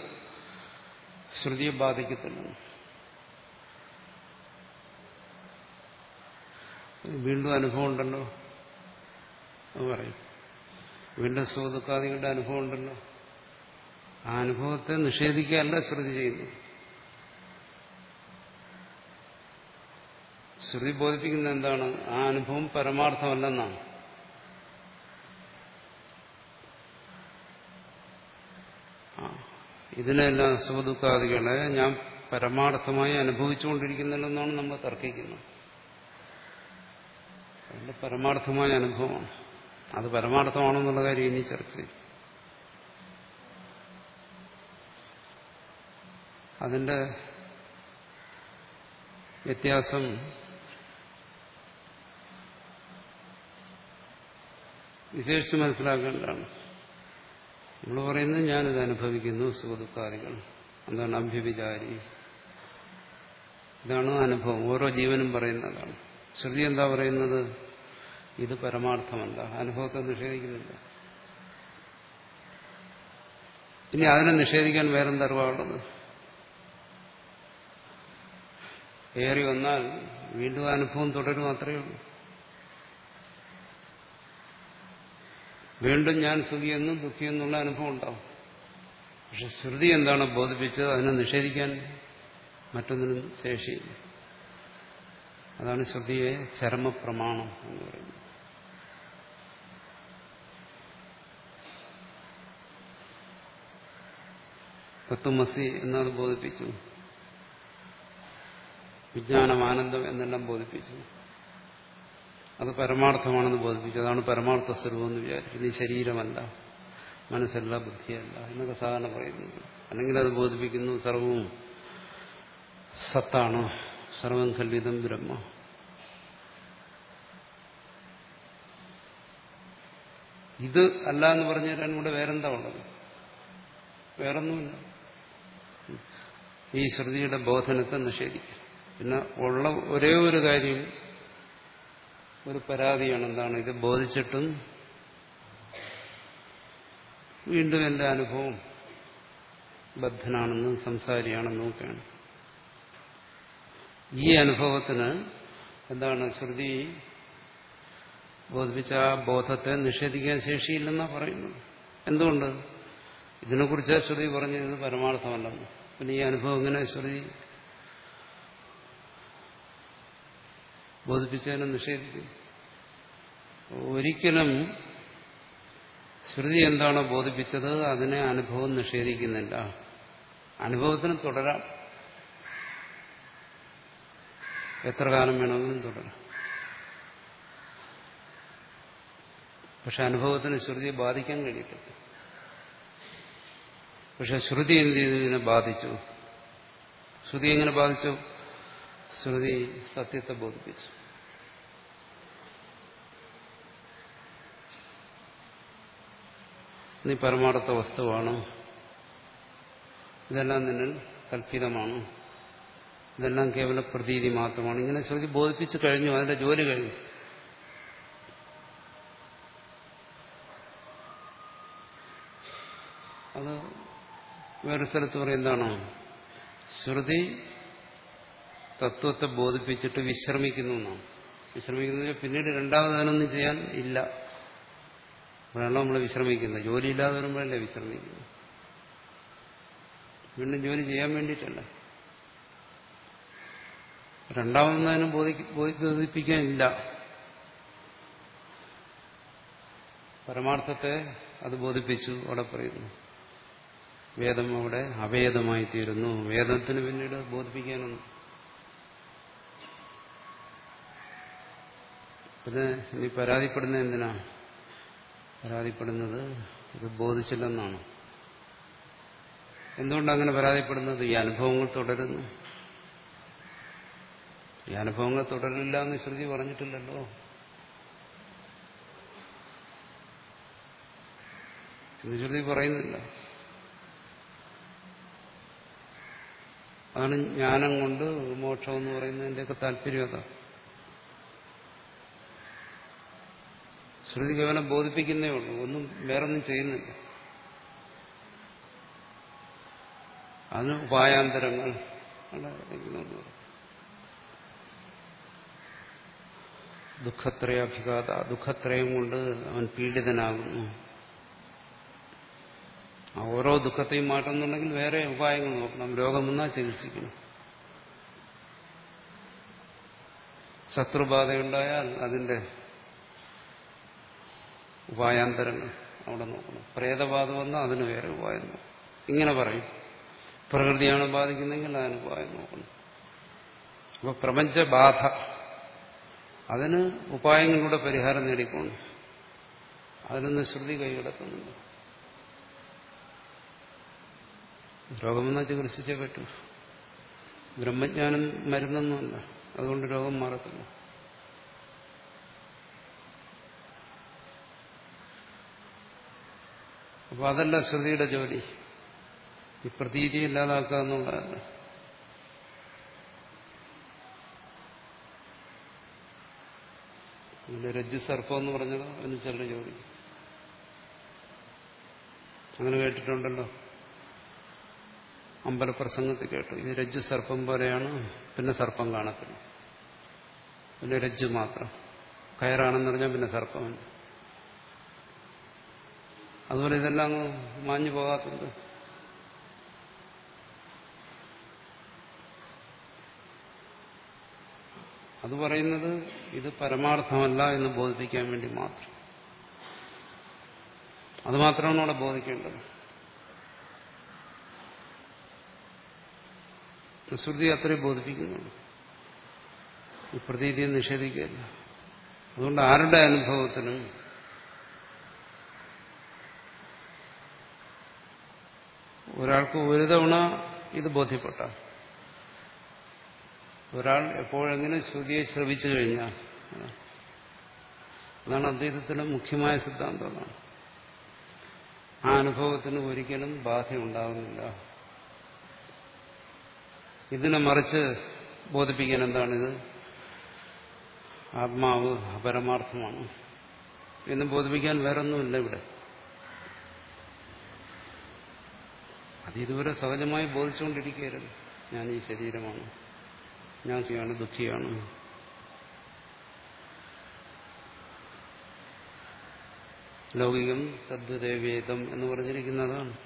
ശ്രുതിയെ ബാധിക്കത്തില്ല. വീണ്ടും അനുഭവം ഉണ്ടല്ലോ പറയും. വീണ്ടും സുഹൃത്തുക്കാദികളുടെ അനുഭവം ഉണ്ടല്ലോ. ആ അനുഭവത്തെ നിഷേധിക്കുകയല്ല ശ്രുതി ചെയ്യുന്നു. ശ്രുതി ബോധിപ്പിക്കുന്നത് എന്താണ്? ആ അനുഭവം പരമാർത്ഥമല്ലെന്നാണ്. ഇതിനെല്ലാം സുഖദുഃഖാദികളെ ഞാൻ പരമാർത്ഥമായി അനുഭവിച്ചുകൊണ്ടിരിക്കുന്നില്ലെന്നാണ് നമ്മൾ തർക്കിക്കുന്നത്. അതിന്റെ പരമാർത്ഥമായ അനുഭവമാണ്. അത് പരമാർത്ഥമാണെന്നുള്ള കാര്യം ഇനി ചർച്ച ചെയ്യും. അതിന്റെ വ്യത്യാസം വിശേഷിച്ച് മനസ്സിലാക്കേണ്ടതാണ്. നമ്മൾ പറയുന്നത് ഞാനിത് അനുഭവിക്കുന്നു സുഖദുഃഖാദികൾ. എന്താണ് അഭ്യവിചാരി? ഇതാണ് അനുഭവം. ഓരോ ജീവനും പറയുന്നതാണ്. ശ്രുതി എന്താ പറയുന്നത്? ഇത് പരമാർത്ഥമല്ല. അനുഭവത്തെ നിഷേധിക്കുന്നില്ല. ഇനി അതിനെ നിഷേധിക്കാൻ വേറെന്താ അറിവാളുള്ളത് ഏറി വന്നാൽ വീണ്ടും അനുഭവം തുടരും അത്രയേ ഉള്ളൂ. വീണ്ടും ഞാൻ സുഖിയെന്നും ദുഃഖിയെന്നുള്ള അനുഭവം ഉണ്ടാവും. പക്ഷെ ശ്രുതി എന്താണ് ബോധിപ്പിച്ചത്? അതിനെ നിഷേധിക്കാൻ മറ്റൊന്നിനും ശേഷിയില്ല. അതാണ് ശ്രുതിയെ ചരമപ്രമാണം എന്ന് പറയുന്നത്. തത്വമസി എന്നത് ബോധിപ്പിച്ചു. വിജ്ഞാനം ആനന്ദം എന്നെല്ലാം ബോധിപ്പിച്ചു. അത് പരമാർത്ഥമാണെന്ന് ബോധിപ്പിച്ചു. അതാണ് പരമാർത്ഥ സ്വരൂപം എന്ന് വിചാരിച്ചു. നീ ശരീരമല്ല മനസ്സല്ല ബുദ്ധിയല്ല എന്നൊക്കെ സാധാരണ പറയുന്നത്. അല്ലെങ്കിൽ അത് ബോധിപ്പിക്കുന്നു സർവവും സത്താണ്. സർവം കല്ലിതം ബ്രഹ്മ. ഇത് അല്ല എന്ന് പറഞ്ഞു തരാൻ കൂടെ വേറെന്താ ഉള്ളത്? വേറൊന്നുമില്ല. ഈ ശ്രുതിയുടെ ബോധനത്തെ നിഷേധിക്കും പിന്നെ ഉള്ള ഒരേ ഒരു കാര്യം ഒരു പരാതിയാണ് എന്താണ് ഇത് ബോധിച്ചിട്ടും വീണ്ടും എന്റെ അനുഭവം ബദ്ധനാണെന്നും സംസാരിയാണെന്നും ഒക്കെയാണ്. ഈ അനുഭവത്തിന് എന്താണ് ശ്രുതി ബോധിപ്പിച്ച ആ ബോധത്തെ നിഷേധിക്കാൻ ശേഷിയില്ലെന്നാണ് പറയുന്നു എന്തുകൊണ്ട്? ഇതിനെക്കുറിച്ച് ശ്രുതി പറഞ്ഞത് പരമാർത്ഥമല്ലെന്ന്. പിന്നെ ഈ അനുഭവം എങ്ങനെ ശ്രുതി ബോധിപ്പിച്ചതിനെ നിഷേധിക്കും. ഒരിക്കലും ശ്രുതി എന്താണോ ബോധിപ്പിച്ചത് അതിനെ അനുഭവം നിഷേധിക്കുന്നില്ല. അനുഭവത്തിന് തുടരാം. എത്ര കാലം വേണമെങ്കിലും തുടരാം. പക്ഷെ അനുഭവത്തിന് ശ്രുതിയെ ബാധിക്കാൻ കഴിയത്തില്ല. പക്ഷെ ശ്രുതി എന്ത് ചെയ്തു? ഇതിനെ ബാധിച്ചു. ശ്രുതി എങ്ങനെ ബാധിച്ചു? ശ്രുതി സത്യത്തെ ബോധിപ്പിച്ചു. നീ പരമാർത്ഥ വസ്തുവാണ്. ഇതെല്ലാം നിന്നിൽ കൽപ്പിതമാണ്. ഇതെല്ലാം കേവല പ്രതീതി മാത്രമാണ്. ഇങ്ങനെ ശ്രുതി ബോധിപ്പിച്ചു കഴിഞ്ഞു അതിന്റെ ജോലി കഴിഞ്ഞു. അത് വേറെ സ്ഥലത്ത് പറയും എന്താണോ? ശ്രുതി തത്വത്തെ ബോധിപ്പിച്ചിട്ട് വിശ്രമിക്കുന്നു എന്നാണ്. വിശ്രമിക്കുന്നത് പിന്നീട് രണ്ടാമത് ചെയ്യാൻ ഇല്ല. അപ്പോഴാണല്ലോ നമ്മൾ വിശ്രമിക്കുന്നത്. ജോലിയില്ലാതെ വരുമ്പോഴല്ലേ വിശ്രമിക്കുന്നത്. വീണ്ടും ജോലി ചെയ്യാൻ വേണ്ടിയിട്ടല്ല. രണ്ടാമതൊന്നും അതിനെ ബോധിപ്പിക്കാനില്ല. പരമാർത്ഥത്തെ അത് ബോധിപ്പിച്ചു. അവിടെ പറയുന്നു. വേദം അവിടെ അവേദമായി തീരുന്നു വേദത്തിന് പിന്നീട് ബോധിപ്പിക്കാനൊന്നും. പിന്നെ ഇനി പരാതിപ്പെടുന്ന എന്തിനാ? പരാതിപ്പെടുന്നത് ഇത് ബോധിച്ചില്ലെന്നാണ്. എന്തുകൊണ്ടാണ് അങ്ങനെ പരാതിപ്പെടുന്നത്? ഈ അനുഭവങ്ങൾ തുടരുന്നു. ഈ അനുഭവങ്ങൾ തുടരില്ല എന്ന് ശ്രുതി പറഞ്ഞിട്ടില്ലല്ലോ. ശ്രുതി പറയുന്നില്ല. അതാണ് ജ്ഞാനം കൊണ്ട് മോക്ഷം എന്ന് പറയുന്നതിന്റെയൊക്കെ താല്പര്യം അതാ. ശ്രുതി കേവലം ബോധിപ്പിക്കുന്നേ ഉള്ളൂ. ഒന്നും വേറൊന്നും ചെയ്യുന്നില്ല. അതിന് ഉപായാന്തരങ്ങൾ ദുഃഖത്രയാഭിഘാത ദുഃഖത്രയം കൊണ്ട് അവൻ പീഡിതനാകുന്നു. ഓരോ ദുഃഖത്തെയും മാറ്റുന്നുണ്ടെങ്കിൽ വേറെ ഉപായങ്ങൾ നോക്കണം. രോഗം വന്നാൽ ചികിത്സിക്കണം. ശത്രുബാധയുണ്ടായാൽ അതിന്റെ ഉപായാന്തരങ്ങൾ അവിടെ നോക്കണം. പ്രേതബാധ വന്നാൽ അതിന് വേറെ ഉപായം നോക്കണം. ഇങ്ങനെ പറയും. പ്രകൃതിയാണ് ബാധിക്കുന്നതെങ്കിൽ അതിന് ഉപായം നോക്കണം. അപ്പൊ പ്രപഞ്ചബാധ. അതിന് ഉപായങ്ങളുടെ പരിഹാരം നേടിക്കണം. അതിനൊന്ന് ശ്രുതി കൈകിടക്കുന്നുണ്ട് രോഗമെന്നാൽ ചികിത്സിച്ചേ പറ്റൂ. ബ്രഹ്മജ്ഞാനം മരുന്നൊന്നുമല്ല. അതുകൊണ്ട് രോഗം മാറത്തില്ല. അപ്പൊ അതല്ല ശ്രുതിയുടെ ജോലി. ഈ പ്രതീതി ഇല്ലാതാക്കുക എന്നുള്ളതാണ്. പിന്നെ രജ്ജു സർപ്പം എന്ന് പറഞ്ഞത്? അതിന് ചെറിയ ജോലി. അങ്ങനെ കേട്ടിട്ടുണ്ടല്ലോ. അമ്പലപ്രസംഗത്തിൽ കേട്ടു. ഇത് രജ്ജു സർപ്പം പോലെയാണ് പിന്നെ സർപ്പം കാണത്തില്ല പിന്നെ രജ്ജു മാത്രം. കയറാണെന്ന് പറഞ്ഞാൽ പിന്നെ സർപ്പമുണ്ട് അതുപോലെ ഇതെല്ലാം മാഞ്ഞു പോകാത്തത്. അത് പറയുന്നത് ഇത് പരമാർത്ഥമല്ല എന്ന് ബോധിപ്പിക്കാൻ വേണ്ടി മാത്രം. അത് മാത്രമാണ് അവിടെ ബോധിക്കേണ്ടത്. ശ്രുതി അത്രയും ബോധിപ്പിക്കുന്നുള്ളൂ. ഈ പ്രതീതിയെ നിഷേധിക്കുകയല്ല. അതുകൊണ്ട് ആരുടെ അനുഭവത്തിനും ഒരാൾക്ക് ഒരു തവണ ഇത് ബോധ്യപ്പെട്ട. ഒരാൾ എപ്പോഴെങ്കിലും ശ്രുതിയെ ശ്രവിച്ചു കഴിഞ്ഞാൽ അതാണ് അദ്വൈതത്തിലെ മുഖ്യമായ സിദ്ധാന്തം അതാണ് ആ അനുഭവത്തിന് ഒരിക്കലും ബാധയുണ്ടാകുന്നില്ല. ഇതിനെ മറിച്ച് ബോധിപ്പിക്കാൻ എന്താണിത്? ആത്മാവ് അപരമാർത്ഥമാണ്. എന്ന് ബോധിപ്പിക്കാൻ വേറൊന്നുമില്ല ഇവിടെ. അത് ഇതുവരെ സഹജമായി ബോധിച്ചുകൊണ്ടിരിക്കുകയായിരുന്നു. ഞാൻ ഈ ശരീരമാണ്. ഞാൻ ചെയ്യാണ് ദുഃഖിയാണ് ലൗകികം തദ്വദേവേദം എന്ന് പറഞ്ഞിരിക്കുന്നതാണ്.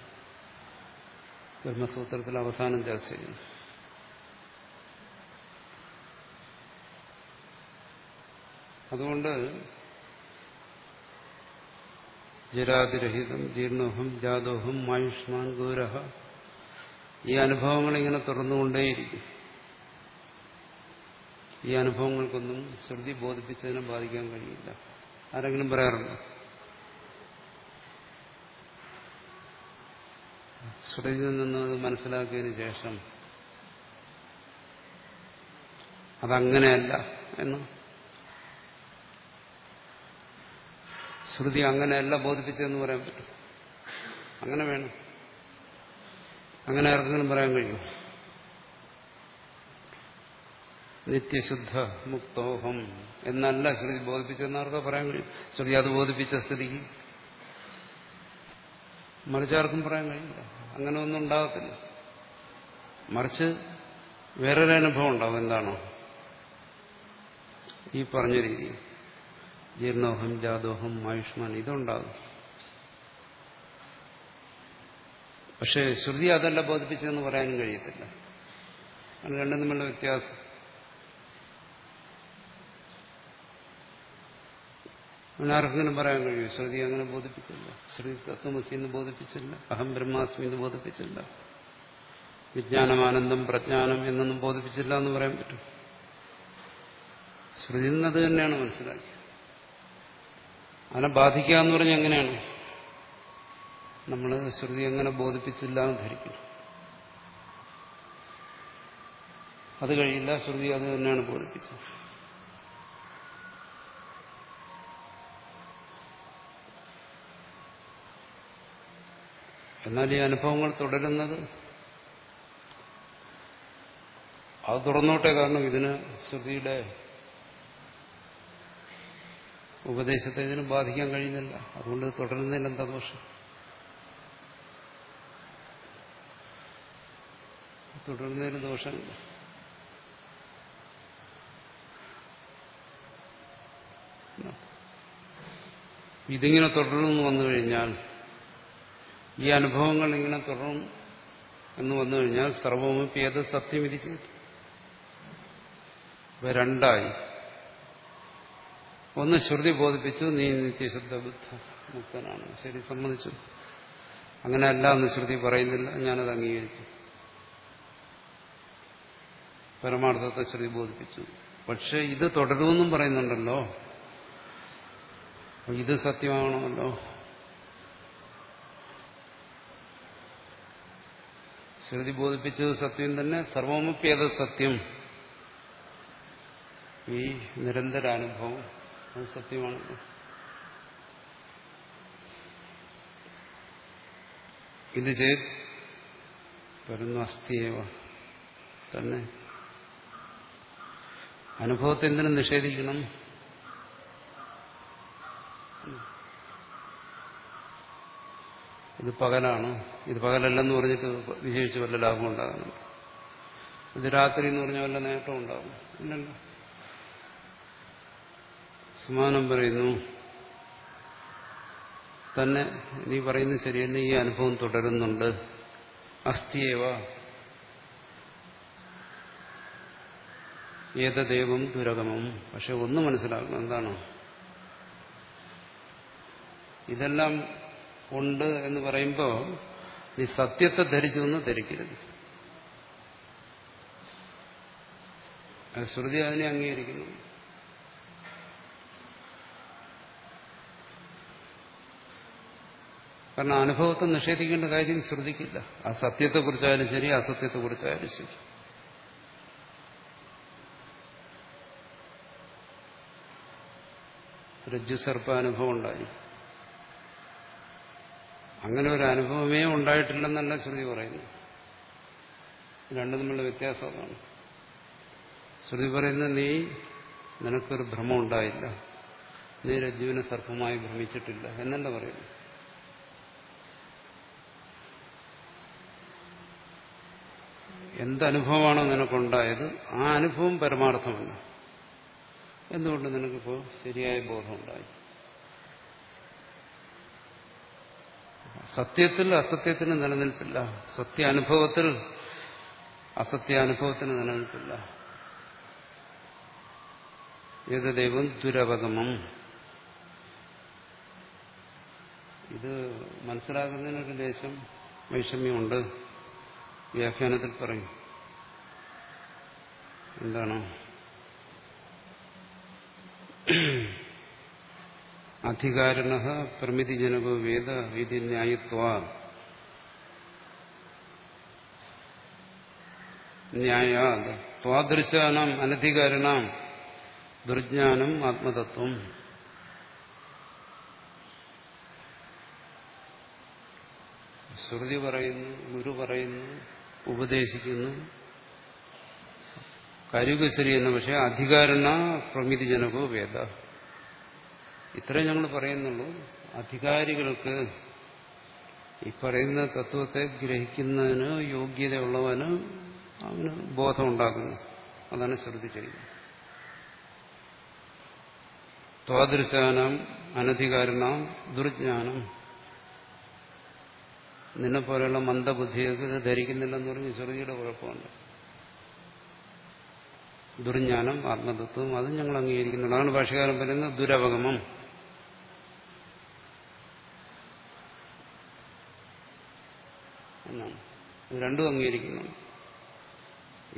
ബ്രഹ്മസൂത്രത്തിൽ അവസാനം ചർച്ച ചെയ്യുന്നു. അതുകൊണ്ട് ജരാതിരഹിതം ജീർണോഹം ജാതോഹം ആയുഷ്മാൻ ഗൗരഹ. ഈ അനുഭവങ്ങൾ ഇങ്ങനെ തുറന്നുകൊണ്ടേയിരിക്കും ഈ അനുഭവങ്ങൾക്കൊന്നും ശ്രുതി ബോധിപ്പിച്ചതിനെ ബാധിക്കാൻ കഴിയില്ല. ആരെങ്കിലും പറയാറുണ്ടോ? ശ്രുതിയിൽ നിന്ന് അത് മനസ്സിലാക്കിയതിന് ശേഷം അതങ്ങനെയല്ല എന്ന് ശ്രുതി അങ്ങനെയല്ല ബോധിപ്പിച്ചതെന്ന് പറയാൻ പറ്റും. അങ്ങനെ വേണം. അങ്ങനെ ആർക്കെങ്കിലും പറയാൻ കഴിയും നിത്യശുദ്ധ മുക്തോഹം എന്നല്ല ശ്രുതി ബോധിപ്പിച്ചതെന്ന് ആർക്കാ പറയാൻ കഴിയും? ശ്രുതി അത് ബോധിപ്പിച്ച സ്ഥിതിക്ക് മറിച്ചാർക്കും പറയാൻ കഴിയില്ല. അങ്ങനെ ഒന്നും ഉണ്ടാകത്തില്ല. മറിച്ച് വേറൊരനുഭവം ഉണ്ടാവും. എന്താണോ? ഈ പറഞ്ഞ രീതി. ജീർണോഹം ജാതോഹം ആയുഷ്മാൻ ഇതുണ്ടാകും. പക്ഷെ ശ്രുതി അതല്ല ബോധിപ്പിച്ചതെന്ന് പറയാനും കഴിയത്തില്ല. അത് രണ്ടും തമ്മിലുള്ള വ്യത്യാസം. അങ്ങനെ ആർക്കെങ്കിലും പറയാൻ കഴിയും ശ്രുതി അങ്ങനെ ബോധിപ്പിച്ചില്ല. ശ്രുതി തത്വമസി എന്ന് ബോധിപ്പിച്ചില്ല. അഹം ബ്രഹ്മാസ്മി എന്ന് ബോധിപ്പിച്ചില്ല. വിജ്ഞാനമാനന്ദം പ്രജ്ഞാനം എന്നൊന്നും ബോധിപ്പിച്ചില്ല എന്ന് പറയാൻ പറ്റും. ശ്രുതി എന്നത് തന്നെയാണ് മനസ്സിലാക്കിയത്. അതിനെ ബാധിക്കുക എന്ന് പറഞ്ഞാൽ എങ്ങനെയാണ്? നമ്മൾ ശ്രുതി എങ്ങനെ ബോധിപ്പിച്ചില്ല എന്ന് ധരിക്കും അത് കഴിയില്ല ശ്രുതി അത് തന്നെയാണ് ബോധിപ്പിച്ചത്. എന്നാൽ ഈ അനുഭവങ്ങൾ തുടരുന്നത് അത് തുറന്നോട്ടെ കാരണം ഇതിന് ശ്രുതിയുടെ ഉപദേശത്തെ ഇതിനും ബാധിക്കാൻ കഴിയുന്നില്ല. അതുകൊണ്ട് തുടരുന്നതിൽ എന്താ ദോഷം? തുടരുന്നതിന് ദോഷമില്ല ഇതിങ്ങനെ തുടർന്നു വന്നു കഴിഞ്ഞാൽ ഈ അനുഭവങ്ങൾ ഇങ്ങനെ തുടരും എന്ന് വന്നു കഴിഞ്ഞാൽ സർവമപ്പി ഏത് സത്യം ചെയ്തു രണ്ടായി. ഒന്ന് ശ്രുതി ബോധിപ്പിച്ചു നീ നിത്യശുദ്ധ ബുദ്ധ മുക്തനാണ് ശരി സമ്മതിച്ചു. അങ്ങനെയല്ല എന്ന് ശ്രുതി പറയുന്നില്ല. ഞാനത് അംഗീകരിച്ചു. പരമാർത്ഥത്തെ ശ്രുതി ബോധിപ്പിച്ചു. പക്ഷെ ഇത് തുടരുമെന്നും പറയുന്നുണ്ടല്ലോ. ഇത് സത്യമാണല്ലോ. ശ്രുതി ബോധിപ്പിച്ചത് സത്യം തന്നെ സർവമപ്യത സത്യം. ഈ നിരന്തരാനുഭവം. അത് സത്യമാണ്. ഇത് ചെയ്ത് വരുന്ന അസ്ഥിയേവ തന്നെ അനുഭവത്തെ എന്തിനും നിഷേധിക്കണം. ഇത് പകലാണ്. ഇത് പകലല്ലെന്ന് പറഞ്ഞിട്ട് വിജയിച്ച് വല്ല ലാഭം ഉണ്ടാകുന്നുണ്ട് ഇത് രാത്രി എന്ന് പറഞ്ഞാൽ വല്ല നേട്ടം ഉണ്ടാകും. ഇല്ലല്ലോ. സമാനം പറയുന്നു. തന്നെ നീ പറയുന്നത് ശരിയെന്ന് ഈ അനുഭവം തുടരുന്നുണ്ട്. അസ്ഥിയേവ. ഏതദേവം ദുരകമം പക്ഷെ ഒന്ന് മനസ്സിലാക്കണം എന്താണ്? ഇതെല്ലാം ഉണ്ട് എന്ന് പറയുമ്പോൾ നീ സത്യത്തെ ധരിച്ചു എന്ന് ധരിക്കരുത് ശ്രുതി അതിനെ അംഗീകരിക്കുന്നു. കാരണം അനുഭവത്തെ നിഷേധിക്കേണ്ട കാര്യം ശ്രദ്ധിക്കില്ല. ആ സത്യത്തെക്കുറിച്ചായാലും ശരി അസത്യത്തെക്കുറിച്ചായാലും ശരി. രജ്ജുസർപ്പ അനുഭവം ഉണ്ടായി. അങ്ങനെ ഒരു അനുഭവമേ ഉണ്ടായിട്ടില്ലെന്നല്ല ശ്രുതി പറയുന്നു രണ്ടു തമ്മിലുള്ള വ്യത്യാസം അതാണ്. ശ്രുതി പറയുന്നത് നീ നിനക്കൊരു ഭ്രമം ഉണ്ടായില്ല. നീ രജ്ജുവിനെ സർപ്പമായി ഭ്രമിച്ചിട്ടില്ല എന്നല്ല പറയുന്നു എന്തനുഭവമാണോ നിനക്കുണ്ടായത് ആ അനുഭവം പരമാർത്ഥമല്ല. എന്തുകൊണ്ട് നിനക്കിപ്പോൾ ശരിയായ ബോധമുണ്ടായി? സത്യത്തിൽ അസത്യത്തിന് നിലനിൽപ്പില്ല. സത്യാനുഭവത്തിൽ അസത്യാനുഭവത്തിന് നിലനിൽപ്പില്ല. ഏത് ദൈവം ദുരവഗമം. ഇത് മനസ്സിലാക്കുന്നതിനൊരു ലേശം വൈഷമ്യമുണ്ട്. വ്യാഖ്യാനത്തിൽ പറയും. എന്താണ്? അധികാരിണ പ്രമിതിജനകോ വേദ വിധി ന്യായത്വ. ന്യായ ത്വാദൃശാനാം അനധികാരിണാം. ദുർജ്ഞാനം ആത്മതത്വം. ശ്രുതി പറയുന്നു ഗുരു പറയുന്നു ഉപദേശിക്കുന്നു. കാര്യമൊക്കെ എന്ന പക്ഷെ അധികാരണ പ്രമിതിജനകോ വേദ. ഇത്രയും ഞങ്ങൾ പറയുന്നുള്ളൂ. അധികാരികൾക്ക് ഈ പറയുന്ന തത്വത്തെ ഗ്രഹിക്കുന്നതിന് യോഗ്യതയുള്ളവന് അവന് ബോധം ഉണ്ടാക്കുന്നു അതാണ് ശ്രുതി ചെയ്യുന്നത്. അനധികാരണം ദുർജ്ഞാനം നിന്നെ പോലെയുള്ള മന്ദബുദ്ധിയൊക്കെ ഇത് ധരിക്കുന്നില്ലെന്ന് പറഞ്ഞ് ശ്രുതിയുടെ കുഴപ്പമുണ്ട്. ദുർജ്ഞാനം ആത്മതത്വം അതും ഞങ്ങൾ അംഗീകരിക്കുന്നുണ്ട്. അതാണ് ഭാഷകാരം പറയുന്നത് ദുരവഗമം. എന്നാണ്. ഇത് രണ്ടും അംഗീകരിക്കുന്നുണ്ട്.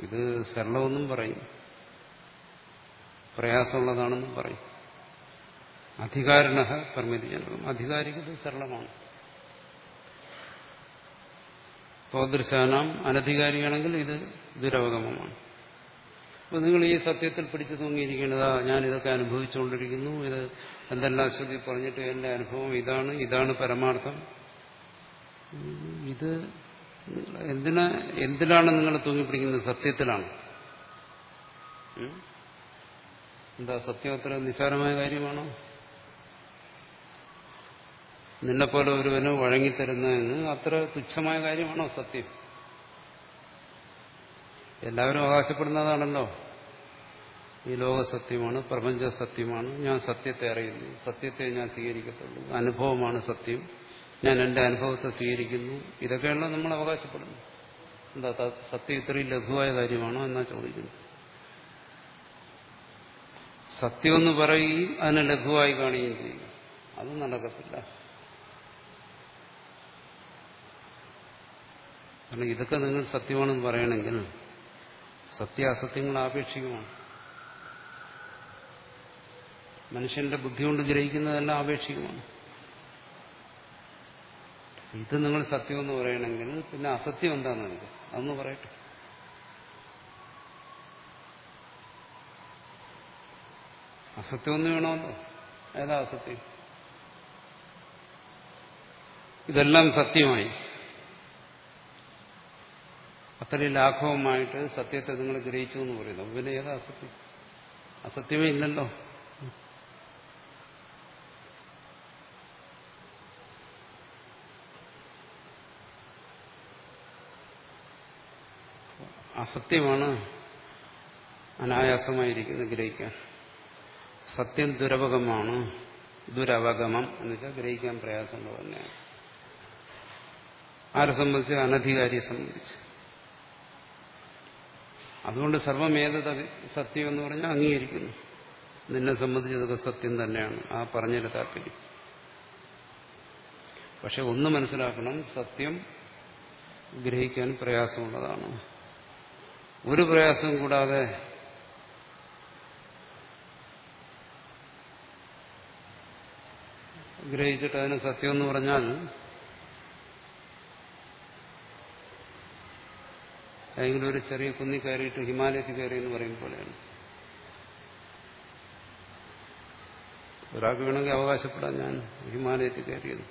ഇത് സരളമെന്നും പറയും. പ്രയാസമുള്ളതാണെന്നും പറയും. അധികാരണ പരമിതിജനകം അധികാരിക്ക് ഇത് സരളമാണ്. തോദൃശാനാം അനധികാരിയാണെങ്കിൽ ഇത് ദുരവഗമമാണ്. അപ്പോൾ നിങ്ങൾ ഈ സത്യത്തിൽ പിടിച്ചു തൂങ്ങിയിരിക്കേണ്ടതാ ഞാൻ ഇതൊക്കെ അനുഭവിച്ചുകൊണ്ടിരിക്കുന്നു ഇത് എന്തെല്ലാം ശ്രുതി പറഞ്ഞിട്ട് എന്റെ അനുഭവം ഇതാണ് ഇതാണ് പരമാർത്ഥം. ഇത് എന്തിനാ എന്തിനാണ് നിങ്ങൾ തൂങ്ങിപ്പിടിക്കുന്നത്? സത്യത്തിലാണ്? എന്താ സത്യം അത്ര നിസ്സാരമായ കാര്യമാണോ? നിന്നെപ്പോലെ ഒരുവന് വഴങ്ങിത്തരുന്നതിന് അത്ര തുച്ഛമായ കാര്യമാണോ സത്യം? എല്ലാവരും അവകാശപ്പെടുന്നതാണല്ലോ. ഈ ലോക സത്യമാണ് പ്രപഞ്ച സത്യമാണ്. ഞാൻ സത്യത്തെ അറിയുന്നു. സത്യത്തെ ഞാൻ സ്വീകരിക്കത്തുള്ളൂ. അനുഭവമാണ് സത്യം. ഞാൻ എന്റെ അനുഭവത്തെ സ്വീകരിക്കുന്നു. ഇതൊക്കെയാണല്ലോ നമ്മൾ അവകാശപ്പെടുന്നു എന്താ സത്യം ഇത്രയും ലഘുവായ കാര്യമാണോ എന്നാ ചോദിക്കുന്നു സത്യമെന്ന് പറയുകയും അതിനെ ലഘുവായി കാണുകയും ചെയ്യും. അത് നടക്കത്തില്ല. കാരണം ഇതൊക്കെ നിങ്ങൾ സത്യമാണെന്ന് പറയണമെങ്കിൽ സത്യാസത്യങ്ങൾ ആപേക്ഷികമാണ് മനുഷ്യന്റെ ബുദ്ധി കൊണ്ട് ഗ്രഹിക്കുന്നതെല്ലാം ആപേക്ഷികമാണ്. ഇത് നിങ്ങൾ സത്യമെന്ന് പറയണമെങ്കിൽ പിന്നെ അസത്യം എന്താണെന്ന് എനിക്ക് അതൊന്ന് പറയട്ടെ. അസത്യം ഒന്ന് വേണമല്ലോ. ഏതാ അസത്യം? ഇതെല്ലാം സത്യമായി. അത്രയും ലാഘവമായിട്ട് സത്യത്തെ നിങ്ങൾ ഗ്രഹിച്ചു എന്ന് പറയുന്നു. പിന്നെ ഏതാ അസത്യം? അസത്യമേ ഇല്ലല്ലോ. അസത്യമാണ് അനായാസമായിരിക്കുന്നത് ഗ്രഹിക്കാൻ. സത്യം ദുരവഗമാണ് ദുരവഗമം എന്ന് വെച്ചാൽ ഗ്രഹിക്കാൻ പ്രയാസമുള്ളത് തന്നെയാണ്. ആരെ സംബന്ധിച്ച്? അനധികാരിയെ സംബന്ധിച്ച്. അതുകൊണ്ട് സർവമേത സത്യം എന്ന് പറഞ്ഞാൽ അംഗീകരിക്കുന്നു. നിന്നെ സംബന്ധിച്ചതൊക്കെ സത്യം തന്നെയാണ്. ആ പറഞ്ഞൊരു താല്പര്യം. പക്ഷെ ഒന്ന് മനസ്സിലാക്കണം സത്യം ഗ്രഹിക്കാൻ പ്രയാസമുള്ളതാണ്. ഒരു പ്രയാസം കൂടാതെ ഗ്രഹിച്ചിട്ട് അതിന് സത്യം എന്ന് പറഞ്ഞാൽ ഏതെങ്കിലും ഒരു ചെറിയ കുന്നി കയറിയിട്ട് ഹിമാലയത്തിൽ കയറി എന്ന് പറയും പോലെയാണ്. ഒരാൾക്ക് വേണമെങ്കിൽ അവകാശപ്പെടാം ഞാൻ ഹിമാലയത്തിൽ കയറിയത്.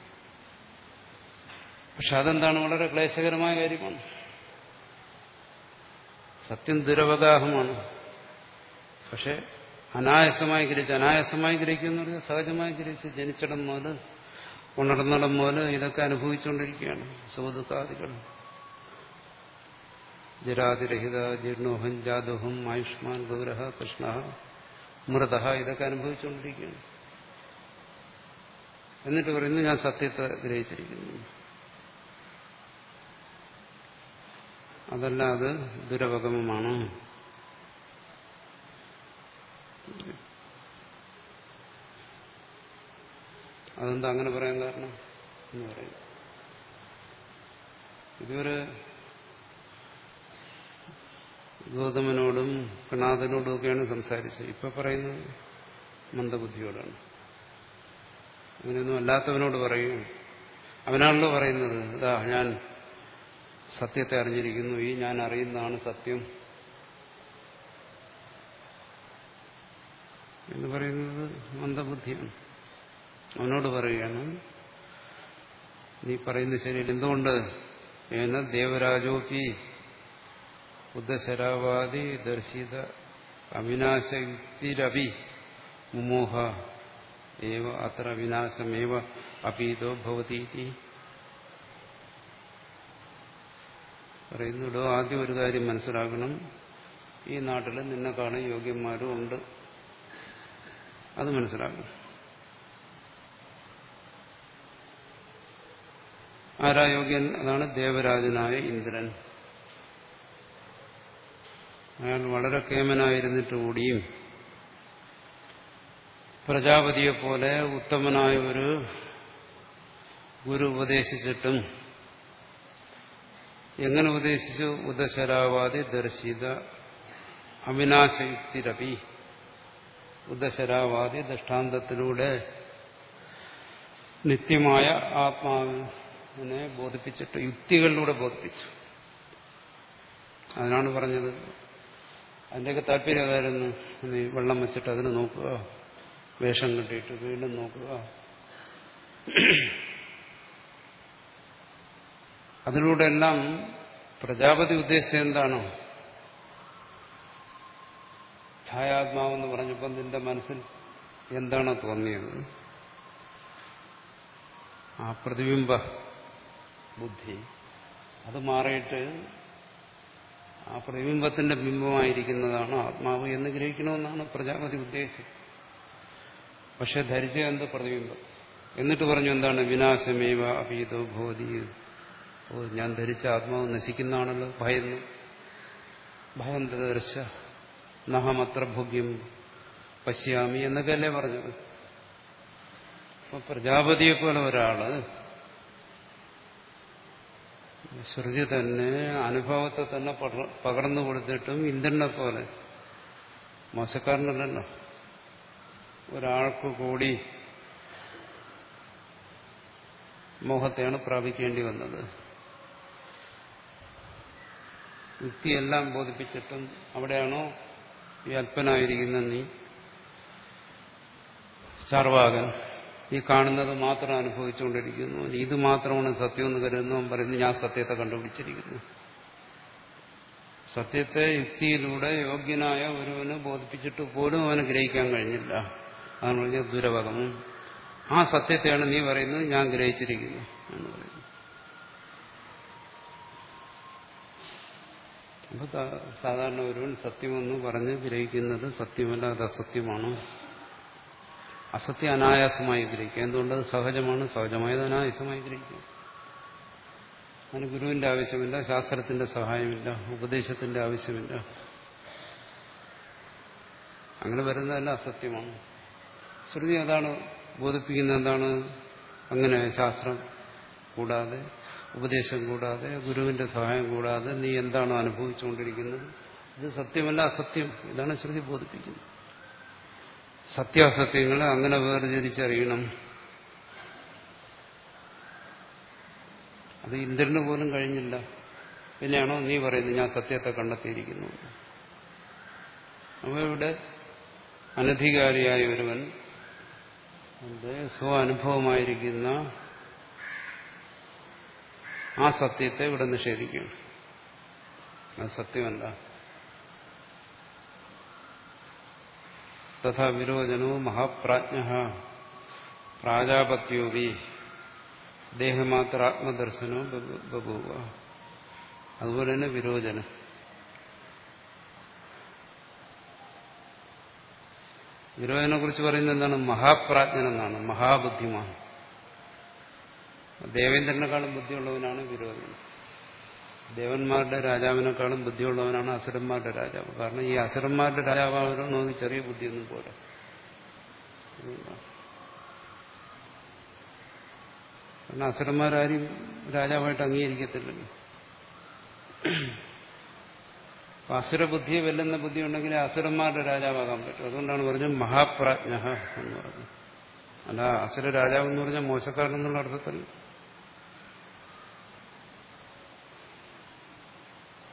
പക്ഷെ അതെന്താണ് വളരെ ക്ലേശകരമായ കാര്യമാണ്. സത്യം ദുരവഗാഹമാണ്. പക്ഷെ അനായാസമായി ഗ്രഹിച്ച് അനായാസമായി ഗ്രഹിക്കുക എന്ന് പറഞ്ഞാൽ സഹജമായി ഗ്രഹിച്ച് ജനിച്ചിടം മുതൽ ഉണർന്നിടം മുതൽ ഇതൊക്കെ അനുഭവിച്ചുകൊണ്ടിരിക്കുകയാണ്. സുഖദുഃഖാദികൾ. ജരാതിരഹിത ജീർണോഹം ജാദോഹം ആയുഷ്മാൻ ഗൗരഹ കൃഷ്ണ മൃത ഇതൊക്കെ അനുഭവിച്ചുകൊണ്ടിരിക്കുകയാണ്. എന്നിട്ട് പറയുന്നു ഞാൻ സത്യത്തെ ഗ്രഹിച്ചിരിക്കുന്നു. അതല്ല അത് ദുരവഗമമാണ്. അതെന്താ അങ്ങനെ പറയാൻ കാരണം എന്ന് പറയും ഇതുവരെ ഗൗതമനോടും കണാഥനോടും ഒക്കെയാണ് സംസാരിച്ചത്. ഇപ്പൊ പറയുന്നത് മന്ദബുദ്ധിയോടാണ്. അങ്ങനെയൊന്നും അല്ലാത്തവനോട് പറയും. അവനാണല്ലോ പറയുന്നത്. ഇതാ ഞാൻ സത്യത്തെ അറിഞ്ഞിരിക്കുന്നു. ഈ ഞാൻ അറിയുന്നതാണ് സത്യം. എന്ന് പറയുന്നത് മന്ദബുദ്ധിയാണ്. അവനോട് പറയുകയാണ് നീ പറയുന്നത് ശരിയല്ല. എന്തുകൊണ്ട്? ഏന ദേവരാജോപി ബുദ്ധശരാവാദി ദർശിത അവിനാശക്തിരവി മുമോഹ. ഏവ അത്ര വിനാശമേവ അപീതോ ഭവതീതി. പറയുന്നു ഇടോ ആദ്യം ഒരു കാര്യം മനസ്സിലാക്കണം. ഈ നാട്ടിൽ നിന്നെ കാണാൻ യോഗ്യന്മാരും ഉണ്ട്. അത് മനസ്സിലാക്കണം. ആരാ യോഗ്യൻ? അതാണ് ദേവരാജനായ ഇന്ദ്രൻ. അയാൾ വളരെ കേമനായിരുന്നിട്ട് കൂടിയും പ്രജാപതിയെപ്പോലെ ഉത്തമനായ ഒരു ഗുരു ഉപദേശിച്ചിട്ടും എങ്ങനെ ഉപദേശിച്ചു? ഉദശരാവാദി ദർശിത അവിനാശയുക്തിരപി ഉദശരാവാദി ദൃഷ്ടാന്തത്തിലൂടെ നിത്യമായ ആത്മാവിനെ ബോധിപ്പിച്ചിട്ട് യുക്തികളിലൂടെ ബോധിപ്പിച്ചു. അതിനാണ് പറഞ്ഞത്. അതിന്റെയൊക്കെ താല്പര്യം അതായിരുന്നു നീ വെള്ളം വെച്ചിട്ട് അതിന് നോക്കുക. വേഷം കെട്ടിയിട്ട് വീണ്ടും നോക്കുക. അതിലൂടെ എല്ലാം പ്രജാപതി ഉദ്ദേശിച്ചത് എന്താണോ? ഛായാത്മാവെന്ന് പറഞ്ഞപ്പോൾ നിന്റെ മനസ്സിൽ എന്താണോ തോന്നിയത്? ആ പ്രതിബിംബ ബുദ്ധി. അത് മാറിയിട്ട് ആ പ്രതിബിംബത്തിന്റെ ബിംബമായിരിക്കുന്നതാണ് ആത്മാവ് എന്ന് ഗ്രഹിക്കണമെന്നാണ് പ്രജാപതി ഉദ്ദേശിച്ചത്. പക്ഷെ ധരിച്ച എന്ത് പ്രതിബിംബം? എന്നിട്ട് പറഞ്ഞു എന്താണ്? വിനാശമേവ അഭീതോ ഭോതി ഓ ഞാൻ ധരിച്ച ആത്മാവ് നശിക്കുന്നതാണല്ലോ ഭയന്നു. ഭയം ദർശ. നഹമത്ര ഭോഗ്യം പശ്യാമി എന്നൊക്കെയല്ലേ പറഞ്ഞത്? അപ്പൊ പ്രജാപതിയെ പോലെ ഒരാൾ ശ്രുതി തന്നെ അനുഭവത്തെ തന്നെ പകർന്നു കൊടുത്തിട്ടും ഇന്ദ്രനെ പോലെ. മോശക്കാരനല്ലല്ലോ. ഒരാൾക്ക് കൂടി മോഹത്തെയാണ് പ്രാപിക്കേണ്ടി വന്നത്. യുക്തിയെല്ലാം ബോധിപ്പിച്ചിട്ടും അവിടെയാണോ ഈ അല്പനായിരിക്കുന്ന നീ? ചാർവാകൻ ഈ കാണുന്നത് മാത്രം അനുഭവിച്ചുകൊണ്ടിരിക്കുന്നു. ഇത് മാത്രമാണ് സത്യം എന്ന് കരുതുന്നു. പറയുന്നു ഞാൻ സത്യത്തെ കണ്ടുപിടിച്ചിരിക്കുന്നു. സത്യത്തെ യുക്തിയിലൂടെ യോഗ്യനായ ഒരുവന് ബോധിപ്പിച്ചിട്ട് പോലും അവന് ഗ്രഹിക്കാൻ കഴിഞ്ഞില്ല. അതാണ് പറഞ്ഞ ദുരവകമം ആ സത്യത്തെയാണ് നീ പറയുന്നത് ഞാൻ ഗ്രഹിച്ചിരിക്കുന്നു എന്ന് പറയുന്നു. അപ്പൊ സാധാരണ ഒരുവൻ സത്യമെന്ന് പറഞ്ഞ് ഗ്രഹിക്കുന്നത് സത്യമല്ല അത് അസത്യമാണ്. അസത്യം അനായാസമായി ഗ്രഹിക്കുക എന്തുകൊണ്ടത് സഹജമാണ്. സഹജമായത് അനായാസമായി ഗ്രഹിക്കുക. അതിന് ഗുരുവിന്റെ ആവശ്യമില്ല ശാസ്ത്രത്തിന്റെ സഹായമില്ല ഉപദേശത്തിന്റെ ആവശ്യമില്ല. അങ്ങനെ വരുന്നതല്ല അസത്യമാണ്. ശ്രുതി അതാണ് ബോധിപ്പിക്കുന്നത് എന്താണ്? അങ്ങനെ ശാസ്ത്രം കൂടാതെ ഉപദേശം കൂടാതെ ഗുരുവിന്റെ സഹായം കൂടാതെ നീ എന്താണോ അനുഭവിച്ചുകൊണ്ടിരിക്കുന്നത്? ഇത് സത്യമല്ല അസത്യം. ഇതാണ് ശ്രുതി ബോധിപ്പിക്കുന്നത്. സത്യാസത്യങ്ങളെ അങ്ങനെ വേർതിരിച്ചറിയണം. അത് ഇന്ദ്രന് പോലും കഴിഞ്ഞില്ല. പിന്നെയാണോ നീ പറയുന്നത് ഞാൻ സത്യത്തെ കണ്ടെത്തിയിരിക്കുന്നു. അപ്പോൾ ഇവിടെ അനധികാരിയായ ഒരുവൻ സ്വ അനുഭവമായിരിക്കുന്ന ആ സത്യത്തെ ഇവിടെ നിഷേധിക്കുകയാണ്. അത് സത്യമല്ല തഥാ വിരോചനോ മഹാപ്രാജ്ഞ പ്രാജാപത്യോവി ദേഹമാത്ര ആത്മദർശനോ ബഭൂവ അതുപോലെ തന്നെ വിരോചനം। വിരോചനെ കുറിച്ച് പറയുന്നത് എന്താണ്? മഹാപ്രാജ്ഞനെന്നാണ് എന്നാണ് മഹാബുദ്ധിമാൻ. ദേവേന്ദ്രനെക്കാളും ബുദ്ധിയുള്ളവനാണ് വിരോധൻ ദേവന്മാരുടെ രാജാവിനേക്കാളും ബുദ്ധിയുള്ളവനാണ് അസുരന്മാരുടെ രാജാവ്. കാരണം ഈ അസുരന്മാരുടെ രാജാവാണോ ചെറിയ ബുദ്ധിയൊന്നും പോരാ. കാരണം അസുരന്മാരാരും രാജാവായിട്ട് അംഗീകരിക്കത്തില്ലല്ലോ. അസുരബുദ്ധിയെ വെല്ലുന്ന ബുദ്ധി ഉണ്ടെങ്കിൽ അസുരന്മാരുടെ രാജാവാകാൻ പറ്റും. അതുകൊണ്ടാണ് പറഞ്ഞത് മഹാപ്രാജ്ഞ എന്ന് പറഞ്ഞത്. അല്ല അസുര രാജാവ് എന്ന് പറഞ്ഞാൽ മോശക്കാരൻ എന്നുള്ള അർത്ഥത്തിൽ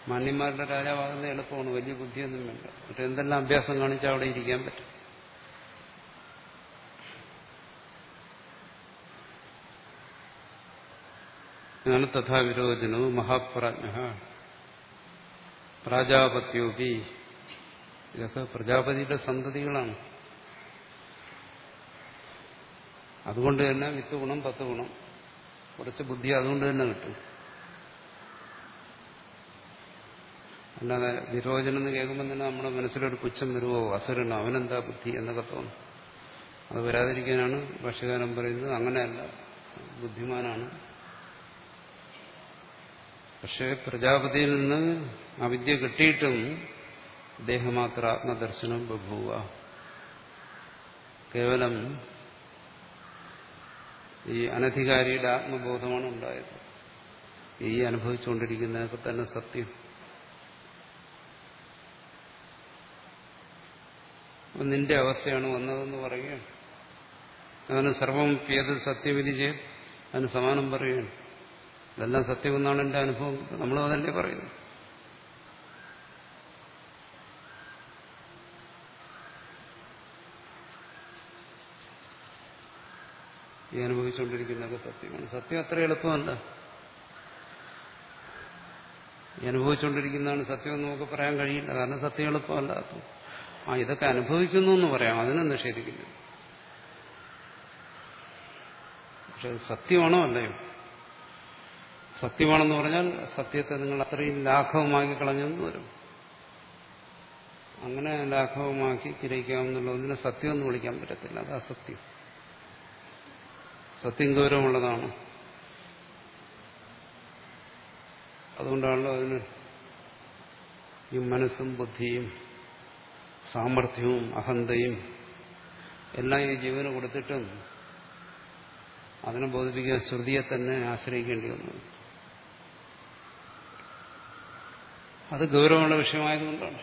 മാന്യന്മാരുടെ രാജാവാകുന്ന എളുപ്പമാണ്. വലിയ ബുദ്ധിയൊന്നും വേണ്ട. മറ്റേ എന്തെല്ലാം അഭ്യാസം കാണിച്ചാൽ അവിടെ ഇരിക്കാൻ പറ്റും? തഥാ വിരോചനോ മഹാപ്രാജ്ഞ പ്രാജാപത്യോപി. ഇതൊക്കെ പ്രജാപതിയുടെ സന്തതികളാണ്. അതുകൊണ്ട് തന്നെ വിത്ത് ഗുണം പത്ത് ഗുണം. കുറച്ച് ബുദ്ധി അതുകൊണ്ട് തന്നെ കിട്ടും. അല്ലാതെ വിരോചനം എന്ന് കേൾക്കുമ്പോൾ തന്നെ നമ്മുടെ മനസ്സിലൊരു പുച്ഛം വരുവോ? അസുരനോ? അവനെന്താ ബുദ്ധി എന്നൊക്കെ തോന്നും. അത് വരാതിരിക്കാനാണ് ഭക്ഷ്യകാലം പറയുന്നത്. അങ്ങനെയല്ല. ബുദ്ധിമാനാണ്. പക്ഷേ പ്രജാപതിയിൽ നിന്ന് ആ വിദ്യ കിട്ടിയിട്ടും ദേഹമാത്ര ആത്മദർശനം ബഭൂവ. കേവലം ഈ അനധികാരിയുടെ ആത്മബോധമാണ് ഉണ്ടായത്. ഈ അനുഭവിച്ചുകൊണ്ടിരിക്കുന്നതൊക്കെ തന്നെ സത്യം. നിന്റെ അവസ്ഥയാണ് വന്നതെന്ന് പറയുകയാണ്. അങ്ങനെ സർവം ഏത് സത്യവിധി ചെയ്ത് അതിന് സമാനം പറയുകയാണ്. ഇതെല്ലാം സത്യമെന്നാണ് എന്റെ അനുഭവം. നമ്മളും അതല്ലേ പറയുന്നു ഈ അനുഭവിച്ചുകൊണ്ടിരിക്കുന്നതൊക്കെ സത്യമാണ്. സത്യം അത്ര എളുപ്പമല്ല. ഈ അനുഭവിച്ചുകൊണ്ടിരിക്കുന്നതാണ് സത്യം എന്ന് നമുക്ക് പറയാൻ കഴിയില്ല. കാരണം സത്യം എളുപ്പമല്ല ആ ഇതൊക്കെ അനുഭവിക്കുന്നു എന്ന് പറയാം. അതിനെ നിഷേധിക്കില്ല. പക്ഷെ സത്യമാണോ? അല്ലയോ? സത്യമാണെന്ന് പറഞ്ഞാൽ സത്യത്തെ നിങ്ങൾ അത്രയും ലാഘവമാക്കി കളഞ്ഞെന്ന് വരും. അങ്ങനെ ലാഘവമാക്കി ഗ്രഹിക്കാമെന്നുള്ളതിനെ സത്യം എന്ന് വിളിക്കാൻ പറ്റത്തില്ല. അത് അസത്യം സത്യം ഗൗരവമുള്ളതാണ്. അതുകൊണ്ടാണല്ലോ അതിന് ഈ മനസ്സും ബുദ്ധിയും സാമർഥ്യവും അഹന്തയും എല്ലാം ഈ ജീവന് കൊടുത്തിട്ടും അതിനെ ബോധിപ്പിക്കാൻ ശ്രുതിയെ തന്നെ ആശ്രയിക്കേണ്ടി വന്നു. അത് ഗൗരവമുള്ള വിഷയമായതുകൊണ്ടാണ്.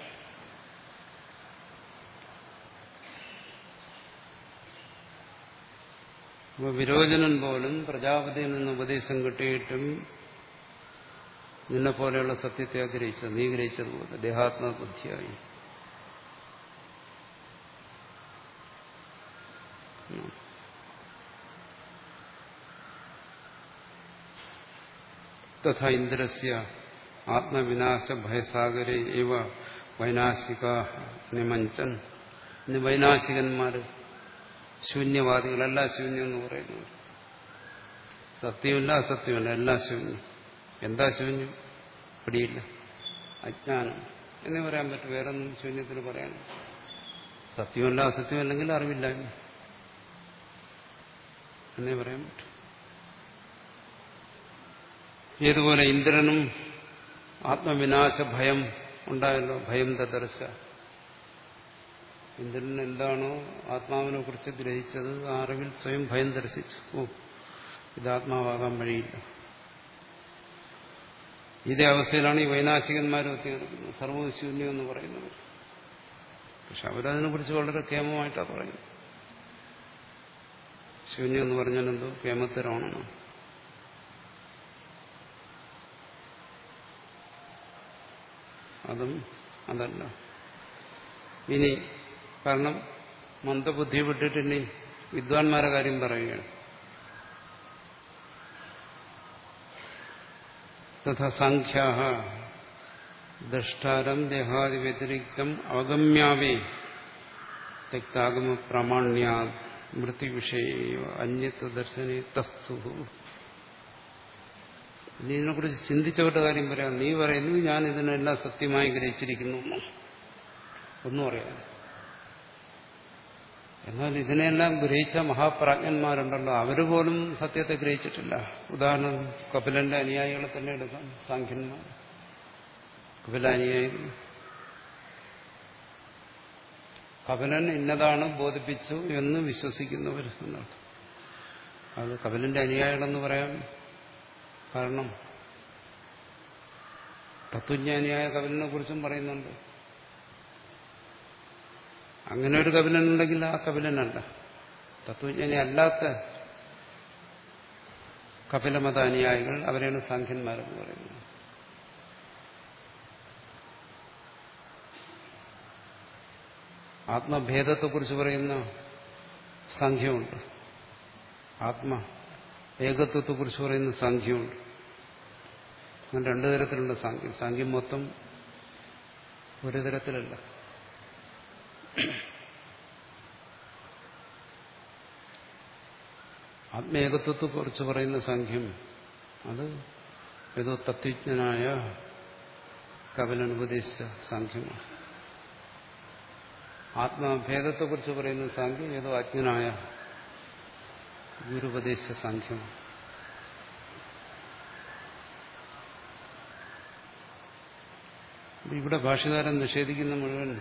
അപ്പോൾ വിരോചനൻ പോലും പ്രജാപതിയിൽ നിന്ന് ഉപദേശം കിട്ടിയിട്ടും നിന്നെ പോലെയുള്ള സത്യത്തെ ആഗ്രഹിച്ചത് നീ ഗ്രഹിച്ചതുപോലെ ദേഹാത്മബുദ്ധിയായി. തഥാ ഇന്ദ്രസ്യ ആത്മവിനാശ ഭയസാഗരെ ഇവ വൈനാശിക നിമഞ്ചൻ ഇന്ന് വൈനാശികന്മാർ ശൂന്യവാദികളെല്ലാം ശൂന്യം എന്ന് പറയുന്നു സത്യമില്ല അസത്യമില്ല എല്ലാം ശൂന്യം. എന്താ ശൂന്യം? പിടിയില്ല. അജ്ഞാനം. എന്നേ പറയാൻ പറ്റും. വേറെ ഒന്നും ശൂന്യത്തിന് പറയാൻ സത്യമല്ല അസത്യമല്ലെങ്കിൽ അറിവില്ലായ്മ. എന്നേ പറയാൻ പറ്റും. ഏതുപോലെ ഇന്ദ്രനും ആത്മവിനാശ ഭയം ഉണ്ടായല്ലോ ഭയം തദർശ ഇന്ദ്രൻ എന്താണോ ആത്മാവിനെ കുറിച്ച് ഗ്രഹിച്ചത് ആ അറിവിൽ സ്വയം ഭയം ദർശിച്ചു ഓ ഇത് ആത്മാവാകാൻ വഴിയില്ല. ഇതേ അവസ്ഥയിലാണ് ഈ വൈനാശികന്മാരും നടക്കുന്നത്. സർവശൂന്യം എന്ന് പറയുന്നത് പക്ഷെ അവരതിനെക്കുറിച്ച് വളരെ കേമമായിട്ടാണ് പറയുന്നത്. ശൂന്യം എന്ന് പറഞ്ഞാൽ എന്തോ കേമത്തരമാണെന്നോ? അതും അതല്ല. ഇനി കാരണം മന്ദബുദ്ധി വിട്ടിട്ട് ഇനി വിദ്വാൻമാരെ കാര്യം പറയുകയാണ്. തഥാ സംഖ്യാ ദ്രഷ്ടാരം ദേഹാദി വ്യതിരിക്തം അവഗമ്യാവേ. തെക്താഗമ പ്രാമാണ്യാ മൃത്യുവിഷയ അന്യത്വ ദർശനേ തസ്തു. ഇനി ഇതിനെക്കുറിച്ച് ചിന്തിച്ചവരുടെ കാര്യം പറയാം. നീ പറയുന്നു ഞാൻ ഇതിനെല്ലാം സത്യമായി ഗ്രഹിച്ചിരിക്കുന്നു. ഒന്നും അറിയാം എന്നാൽ ഇതിനെല്ലാം ഗ്രഹിച്ച മഹാപ്രാജ്ഞന്മാരുണ്ടല്ലോ. അവർ പോലും സത്യത്തെ ഗ്രഹിച്ചിട്ടില്ല. ഉദാഹരണം കപിലന്റെ അനുയായികളെ തന്നെ എടുക്കാം. സാഖ്യന്മാർ കപില കപിലൻ ഇന്നതാണ് ബോധിപ്പിച്ചു എന്ന് വിശ്വസിക്കുന്നവർ എന്നർത്ഥം അത് കപിലന്റെ അനുയായികളെന്ന് പറയാം. കാരണം തത്വജ്ഞാനിയായ കപിലിനെ കുറിച്ചും പറയുന്നുണ്ട്. അങ്ങനെ ഒരു കപിലൻ ഉണ്ടെങ്കിൽ ആ കപിലനല്ല. തത്വജ്ഞാനി അല്ലാത്ത കപിലമത അനുയായികൾ അവരെയാണ് സാഖ്യന്മാരെന്ന് പറയുന്നത്. ആത്മഭേദത്തെക്കുറിച്ച് പറയുന്ന സംഖ്യമുണ്ട് ആത്മ ഏകത്വത്തെക്കുറിച്ച് പറയുന്ന സംഖ്യമുണ്ട് അങ്ങനെ രണ്ടു തരത്തിലുള്ള സാഖ്യം. സംഖ്യം മൊത്തം ഒരു തരത്തിലല്ല. ആത്മേകത്വത്തെക്കുറിച്ച് പറയുന്ന സംഖ്യം അത് ഏതോ തത്വജ്ഞനായ കപിലൻ ഉപദേശിച്ച സാഖ്യമാണ്. ആത്മഭേദത്തെക്കുറിച്ച് പറയുന്ന സാഖ്യം ഏതോ അജ്ഞനായ ഗുരുപദേശ സാഖ്യമാണ് ഇവിടെ ഭാഷകാരൻ നിഷേധിക്കുന്ന മുഴുവൻ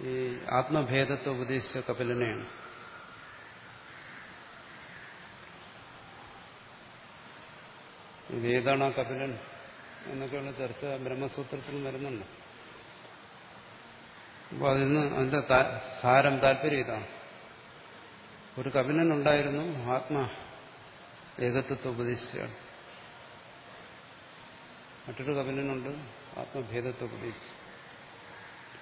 ഈ ആത്മഭേദത്തെ ഉപദേശിച്ച കപിലനെയാണ്. ഇതേതാണ് ആ കപിലൻ എന്നൊക്കെയുള്ള ചർച്ച ബ്രഹ്മസൂത്രത്തിൽ വരുന്നുണ്ട്. അപ്പോൾ അതിൽ നിന്ന് അതിന്റെ സാരം താല്പര്യം ഇതാണ് ഒരു കവിനൻ ഉണ്ടായിരുന്നു ആത്മ ഏകത്വത്തെ ഉപദേശിച്ചാണ് മറ്റൊരു കപിലനുണ്ട് ആത്മഭേദത്തെ ഉപദേശിച്ചു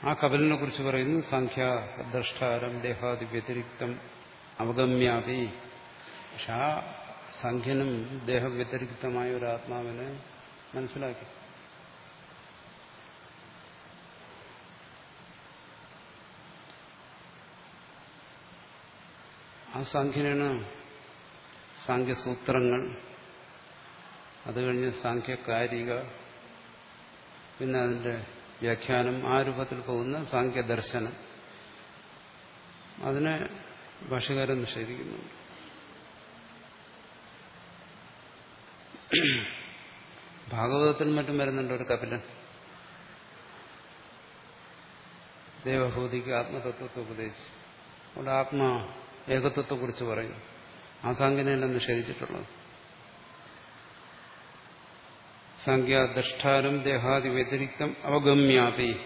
ആ കപിലിനെ കുറിച്ച് പറയുന്നു സംഖ്യ ദ്രഷ്ടാരം ദേഹാദി വ്യതിരിക്തം അവഗമ്യാപി പക്ഷെ ആ സംഖ്യനും ദേഹവ്യതിരിക്തമായ ഒരു ആത്മാവിനെ മനസ്സിലാക്കി. ആ സാഖ്യനാണ് സാഖ്യസൂത്രങ്ങൾ. അത് കഴിഞ്ഞ് സാഖ്യകാരിക പിന്നെ അതിന്റെ വ്യാഖ്യാനം ആ രൂപത്തിൽ പോകുന്ന സാഖ്യദർശനം. അതിനെ ഭാഷകാരൻ നിഷേധിക്കുന്നു. ഭാഗവതത്തിൽ മറ്റും വരുന്നുണ്ട് ഒരു കപിലൻ. ദേവഭൂതിക്ക് ആത്മതത്വത്തെ ഉപദേശിച്ചു. അവിടെ ആത്മ ഏകത്വത്തെക്കുറിച്ച് പറയും. ആ സാങ്കനെല്ലാം നിഷേധിച്ചിട്ടുള്ളത്. സംഖ്യാദ്രഷ്ടാരം ദേഹാദി വ്യതിരിക്തം അവഗമ്യാപി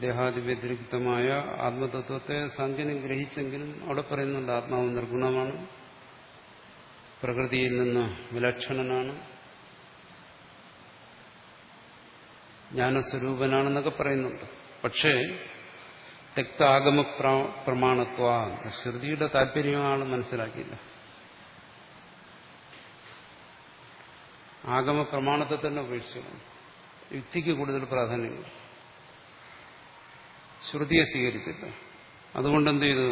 ദേഹാദി വ്യതിരിക്തമായ ആത്മതത്വത്തെ സംഖ്യനെ ഗ്രഹിച്ചെങ്കിലും അവിടെ പറയുന്നുണ്ട് ആത്മാവ് നിർഗുണമാണ്. പ്രകൃതിയിൽ നിന്ന് വിലക്ഷണനാണ്. ജ്ഞാനസ്വരൂപനാണെന്നൊക്കെ പറയുന്നുണ്ട്. പക്ഷേ തെക്താഗമ പ്രമാണത്വ. ശ്രുതിയുടെ താല്പര്യമാണ് മനസ്സിലാക്കിയില്ല ആഗമ പ്രമാണത്തെ തന്നെ ഉപേക്ഷിച്ചു യുക്തിക്ക് കൂടുതൽ പ്രാധാന്യം ശ്രുതിയെ സ്വീകരിച്ചില്ല. അതുകൊണ്ട് എന്ത് ചെയ്തു?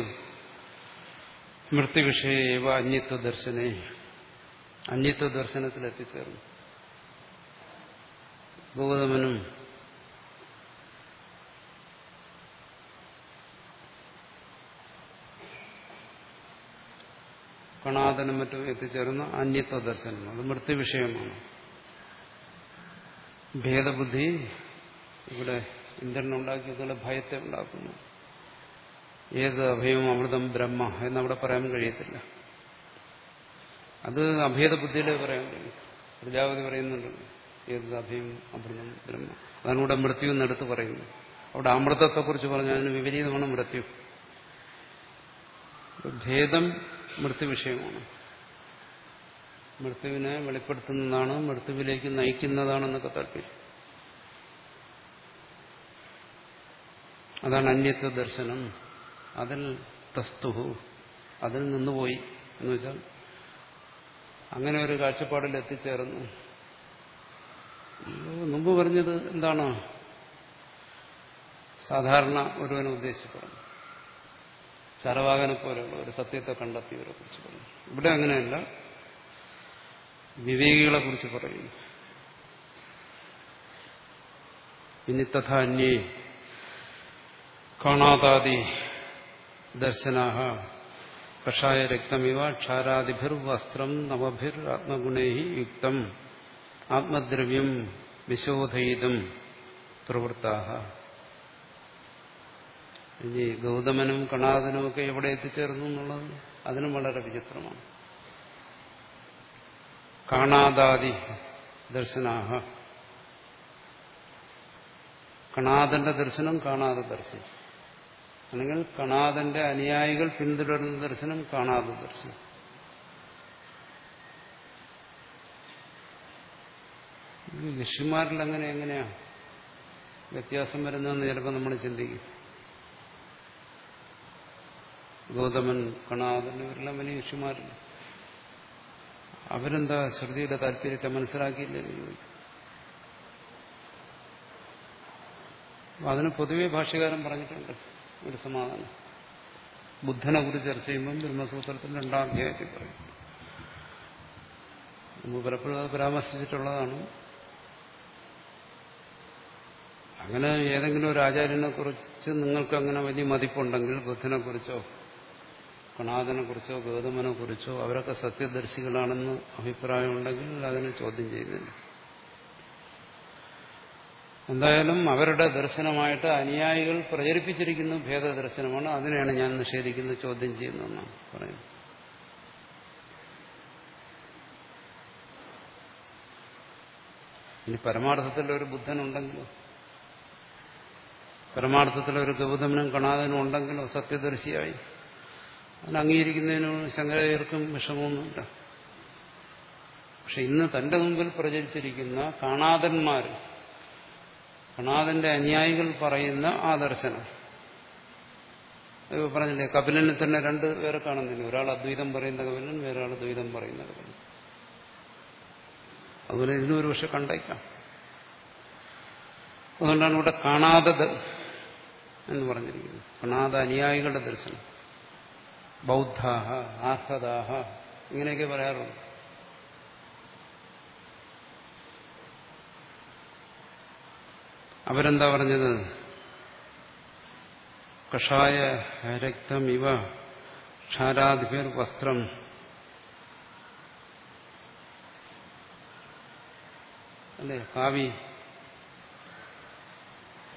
മൃത്യുവിഷയവ അന്യത്വ ദർശനെ അന്യത്വ ദർശനത്തിൽ എത്തിച്ചേർന്നു ഗൗതമനും കണാദനും മറ്റും എത്തിച്ചേർന്ന അന്യത്വ ദർശനം അത് മൃത്യുവിഷയമാണ്. ഭേദബുദ്ധി ഇവിടെ ഇന്ദ്രനുണ്ടാക്കിയതുകൊണ്ട് ഭയത്തെ ഉണ്ടാക്കുന്നു. ഏത് അഭയം അമൃതം ബ്രഹ്മ എന്നവിടെ പറയാൻ കഴിയത്തില്ല. അത് അഭേദബുദ്ധിയിലേ പറയാൻ കഴിയും. പ്രജാപതി പറയുന്നുണ്ട് ഏത് അഭയം അമൃതം ബ്രഹ്മ. അതാണ് ഇവിടെ മൃത്യു എന്നെടുത്ത് പറയുന്നു അവിടെ അമൃതത്തെക്കുറിച്ച് പറഞ്ഞു അതിന് വിപരീതമാണ് മൃത്യു. ഭേദം മൃത്യു വിഷയമാണ് മൃത്യുവിനെ വെളിപ്പെടുത്തുന്നതാണ് മൃത്യുവിലേക്ക് നയിക്കുന്നതാണെന്നൊക്കെ താല്പര്യം. അതാണ് അന്യത്വ ദർശനം. അതിൽ തസ്തുഹു അതിൽ നിന്നുപോയി എന്ന് വെച്ചാൽ അങ്ങനെ ഒരു കാഴ്ചപ്പാടിൽ എത്തിച്ചേർന്നു. മുമ്പ് പറഞ്ഞത് എന്താണ്? സാധാരണ ഒരുവനെ ചരവാകനെ പോലെയുള്ള ഒരു സത്യത്തെ കണ്ടെത്തിയവരെ കുറിച്ച് പറഞ്ഞു. ഇവിടെ അങ്ങനെയല്ല. വിവേകികളെ കുറിച്ച് പറയുന്നു. ഇനി തഥാ അന്യേ കാണാതാദി ദർശനാഹ കഷായ രക്തമിവ ക്ഷാരാദിഭിർ വസ്ത്രം നവഭിർ ആത്മഗുണേഹി യുക്തം. ആത്മദ്രവ്യം വിശോധയിതും പ്രവൃത്താഹ. ഇനി ഗൗതമനും കണാദനും ഒക്കെ എവിടെ എത്തിച്ചേർന്നു എന്നുള്ളത് അതിനും വളരെ വിചിത്രമാണ്. കാണാതാദി ദർശനാഹ. കണാദന്റെ ദർശനം കാണാതെ ദർശനം. അല്ലെങ്കിൽ കണാദന്റെ അനുയായികൾ പിന്തുടരുന്ന ദർശനം കാണാതെ ദർശനം. ഋഷിമാരിൽ അങ്ങനെ എങ്ങനെയാ വ്യത്യാസം വരുന്നതെന്ന് ചിലപ്പോൾ നമ്മൾ ചിന്തിക്കും. ഗൗതമൻ കണാദൻ ഇവരെല്ലാം വലിയ ഋഷിമാരില്ല അവരെന്താ ശ്രുതിയുടെ താല്പര്യത്തെ മനസ്സിലാക്കിയില്ലെന്ന് ചോദിക്കും. അതിന് പൊതുവെ ഭാഷ്യകാരൻ പറഞ്ഞിട്ടുണ്ട് ഒരു സമാധാനം. ബുദ്ധനെ കുറിച്ച് ചർച്ച ചെയ്യുമ്പം ബ്രഹ്മസൂത്രത്തിൽ രണ്ടാം അധ്യായത്തിൽ പറയും. നമ്മൾ പലപ്പോഴും അത് പരാമർശിച്ചിട്ടുള്ളതാണ്. അങ്ങനെ ഏതെങ്കിലും ഒരു ആചാര്യനെ കുറിച്ച് നിങ്ങൾക്ക് അങ്ങനെ വലിയ മതിപ്പുണ്ടെങ്കിൽ ബുദ്ധനെ കുറിച്ചോ കണാദനെ കുറിച്ചോ ഗൗതമനെ കുറിച്ചോ അവരൊക്കെ സത്യദർശികളാണെന്ന് അഭിപ്രായമുണ്ടെങ്കിൽ അതിനെ ചോദ്യം ചെയ്യുന്നില്ല. എന്തായാലും അവരുടെ ദർശനമായിട്ട് അനുയായികൾ പ്രചരിപ്പിച്ചിരിക്കുന്ന ഭേദദർശനമാണ്. അതിനെയാണ് ഞാൻ നിഷേധിക്കുന്നത് ചോദ്യം ചെയ്യുന്നതെന്നാണ് പറയുന്നത്. ഇനി പരമാർത്ഥത്തിൽ ഒരു ബുദ്ധനുണ്ടെങ്കിലോ? പരമാർത്ഥത്തിൽ ഒരു ഗൗതമനും കണാദനും ഉണ്ടെങ്കിലോ സത്യദർശിയായി? അതിന് അംഗീകരിക്കുന്നതിന് ശങ്കരാചാര്യർക്കും വിഷമമൊന്നുമില്ല. പക്ഷെ ഇന്ന് തന്റെ മുമ്പിൽ പ്രചരിച്ചിരിക്കുന്ന കാണാതന്മാർ കണാദന്റെ അനുയായികൾ പറയുന്ന ആ ദർശനം. പറഞ്ഞില്ലേ കപിലനെ തന്നെ രണ്ട് പേരെ കാണുന്നില്ല. ഒരാൾ അദ്വൈതം പറയുന്ന കപിലൻ വേറൊരാൾ ദ്വൈതം പറയുന്ന കപിലൻ. അതുപോലെ ഇതിനും ഒരു പക്ഷെ കണ്ടേക്കാം. അതുകൊണ്ടാണ് ഇവിടെ കാണാതത് എന്ന് പറഞ്ഞിരിക്കുന്നത്. കാണാത അനുയായികളുടെ ദർശനം. ബൗദ്ധാഹ ആഹ്ലദാഹ ഇങ്ങനെയൊക്കെ പറയാറുണ്ട്. അവരെന്താ പറഞ്ഞത്? കഷായ രക്തം ഇവ ക്ഷാരാധിപർ വസ്ത്രം. അല്ലെ? കാവി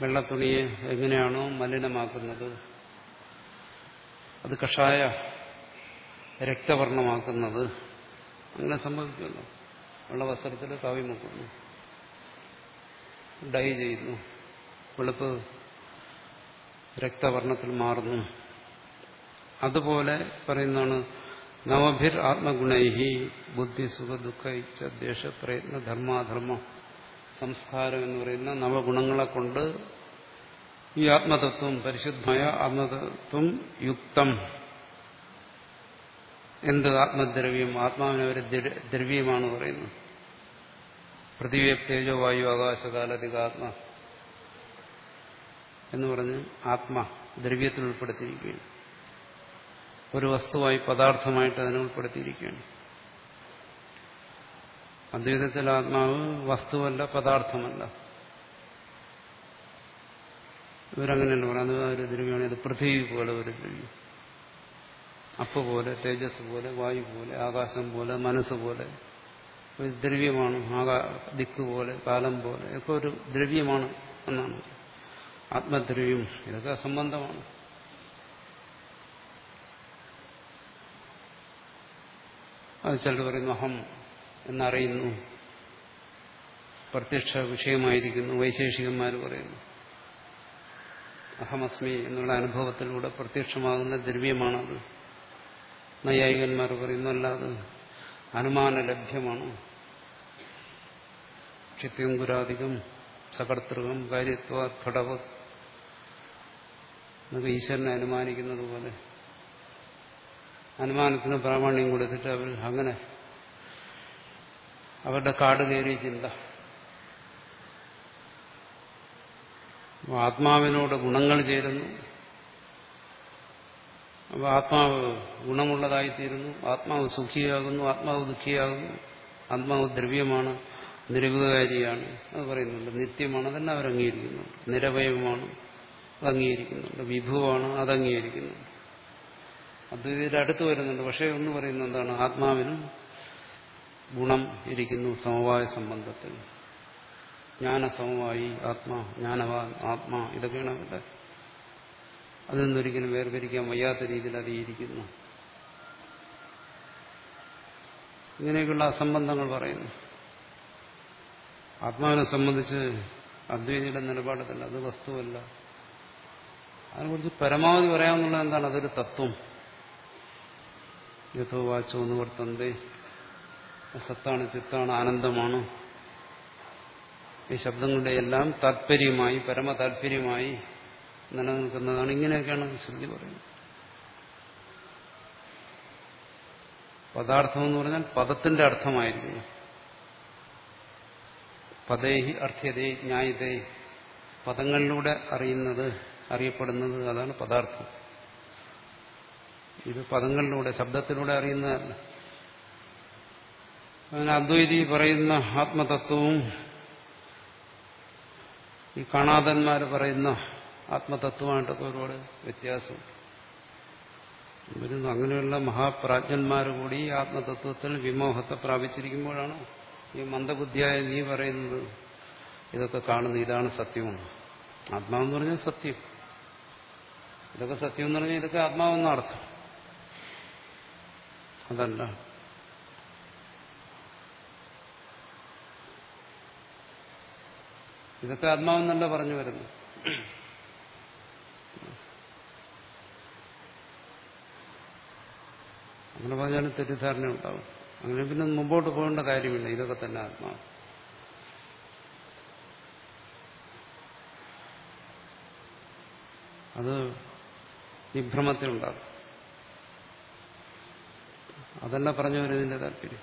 വെള്ളത്തുണിയെ എങ്ങനെയാണോ മലിനമാക്കുന്നത്? അത് കഷായ രക്തവർണമാക്കുന്നത് അങ്ങനെ സംഭവിക്കുമല്ലോ. ഉള്ള വസ്ത്രത്തിൽ കാവി മുക്കുന്നു. ഡൈ ചെയ്യുന്നു. വെളുപ്പ് രക്തവർണത്തിൽ മാറുന്നു. അതുപോലെ പറയുന്നതാണ് നവഭിർ ആത്മഗുണൈഹി ബുദ്ധി സുഖ ദുഃഖ ഇച്ഛ ദേശ പ്രയത്ന ധർമാധർമ്മ സംസ്കാരം എന്ന് പറയുന്ന നവഗുണങ്ങളെ കൊണ്ട് ഈ ആത്മതത്വം പരിശുദ്ധമായ ആത്മതത്വം യുക്തം. എന്ത് ആത്മദ്രവ്യം? ആത്മാവിനെ ഒരു ദ്രവ്യമാണ് പറയുന്നത് പൃഥ്വി തേജോ വായു ആകാശകാലധിക ആത്മ എന്ന് പറഞ്ഞ് ആത്മ ദ്രവ്യത്തിൽ ഉൾപ്പെടുത്തിയിരിക്കുകയാണ്. ഒരു വസ്തുവായി പദാർത്ഥമായിട്ട് അതിനെ ഉൾപ്പെടുത്തിയിരിക്കുകയാണ്. അദ്വൈതത്തിൽ ആത്മാവ് വസ്തുവല്ല പദാർത്ഥമല്ല. ഇവരങ്ങനെയല്ല പറയുന്നത്. ഒരു ദ്രവ്യമാണ് അത് പൃഥ്വി പോലെ ഒരു ദ്രവ്യം അപ്പ് പോലെ തേജസ് പോലെ വായു പോലെ ആകാശം പോലെ മനസ്സ് പോലെ. ഒരു ദ്രവ്യമാണ്. ആകാ ദിക്ക് പോലെ കാലം പോലെ. ഒക്കെ ഒരു ദ്രവ്യമാണ് എന്നാണ്. ആത്മദ്രവ്യം. ഇതൊക്കെ അസംബന്ധമാണ്. അത് ചിലർ പറയുന്നു അഹം എന്നറിയുന്നു. പ്രത്യക്ഷ വിഷയമായിരിക്കുന്നു. വൈശേഷികന്മാർ പറയുന്നു. അഹമസ്മി എന്നുള്ള അനുഭവത്തിലൂടെ പ്രത്യക്ഷമാകുന്ന ദ്രവ്യമാണത്. നൈയായികന്മാർ പറയുന്നു അല്ലാതെ അനുമാന ലഭ്യമാണ്. ക്ഷിത്യങ്കുരാധികം സകർത്തൃകം കാര്യത്വ ഘടവ് എന്നൊക്കെ ഈശ്വരനെ അനുമാനിക്കുന്നത് പോലെ. അനുമാനത്തിന് പ്രാമാണ്യം കൊടുത്തിട്ട് അവർ അങ്ങനെ അവരുടെ കാട് കയറിയ ചിന്ത. ആത്മാവിനോട് ഗുണങ്ങൾ ചേരുന്നു. അപ്പോൾ ആത്മാവ് ഗുണമുള്ളതായിത്തീരുന്നു. ആത്മാവ് സുഖിയാകുന്നു. ആത്മാവ് ദുഃഖിയാകുന്നു. ആത്മാവ് ദ്രവ്യമാണ്. നിരവുകാരിയാണ് അത് പറയുന്നുണ്ട്. നിത്യമാണ്. അതെന്നെ അവരംഗീകരിക്കുന്നുണ്ട് നിരവയവമാണ്. അത് അംഗീകരിക്കുന്നുണ്ട്. വിഭുവാണ്. അത് അംഗീകരിക്കുന്നുണ്ട്. അത് അടുത്ത് വരുന്നുണ്ട്. പക്ഷേ ഒന്ന് പറയുന്നത് എന്താണ്? ആത്മാവിനും ഗുണം ഇരിക്കുന്നു. സമവായ സംബന്ധത്തിൽ. ജ്ഞാനസമമായി ആത്മാ ജ്ഞാനവാൻ ആത്മാ ഇതൊക്കെയാണ് അവരുടെ അതിൽ നിന്നൊരിക്കലും വേർതിരിക്കാൻ വയ്യാത്ത രീതിയിൽ അറിയിരിക്കുന്നു. ഇങ്ങനെയൊക്കെയുള്ള അസംബന്ധങ്ങൾ പറയുന്നു. ആത്മാവിനെ സംബന്ധിച്ച് അദ്വൈതിയുടെ നിലപാടത്തില്ല അത് വസ്തുവല്ല. അതിനെക്കുറിച്ച് പരമാവധി പറയാമെന്നുള്ളത് എന്താണ്? അതൊരു തത്വം. യഥോ വാച്ചോ നിവർത്തന്തേ. സത്താണ് ചിത്താണ് ആനന്ദമാണ്. ഈ ശബ്ദങ്ങളുടെ എല്ലാം താല്പര്യമായി പരമ താല്പര്യമായി നിലനിൽക്കുന്നതാണ് ഇങ്ങനെയൊക്കെയാണ് ശ്രുതി പറയുന്നത്. പദാർത്ഥം എന്ന് പറഞ്ഞാൽ പദത്തിന്റെ അർത്ഥമായിരിക്കും. പദേഹി അർത്ഥ്യതേ ന്യായതേ പദങ്ങളിലൂടെ അറിയുന്നത് അറിയപ്പെടുന്നത് അതാണ് പദാർത്ഥം. ഇത് പദങ്ങളിലൂടെ ശബ്ദത്തിലൂടെ അറിയുന്നതല്ല. അങ്ങനെ അദ്വൈതി പറയുന്ന ആത്മതത്വവും ഈ കാണാതന്മാർ പറയുന്ന ആത്മതത്വമായിട്ടൊക്കെ ഒരുപാട് വ്യത്യാസം. വരുന്നു അങ്ങനെയുള്ള മഹാപ്രാജ്ഞന്മാർ കൂടി ഈ ആത്മതത്വത്തിൽ വിമോഹത്തെ പ്രാപിച്ചിരിക്കുമ്പോഴാണ് ഈ മന്ദബുദ്ധിയായ നീ പറയുന്നത്. ഇതൊക്കെ കാണുന്നു ഇതാണ് സത്യവും. ആത്മാവെന്ന് പറഞ്ഞാൽ സത്യം. ഇതൊക്കെ സത്യം എന്ന് പറഞ്ഞാൽ ഇതൊക്കെ ആത്മാവെന്ന അർത്ഥം. അതല്ല. ഇതൊക്കെ ആത്മാവെന്നല്ല പറഞ്ഞു വരുന്നു അങ്ങനെ പറഞ്ഞാലും തെറ്റിദ്ധാരണ ഉണ്ടാവും. അങ്ങനെ പിന്നെ മുമ്പോട്ട് പോകേണ്ട കാര്യമില്ല. ഇതൊക്കെ തന്നെ ആത്മാവ്. അത് വിഭ്രമത്തിലുണ്ടാകും അതല്ല പറഞ്ഞു വരുന്നതിന്റെ താല്പര്യം.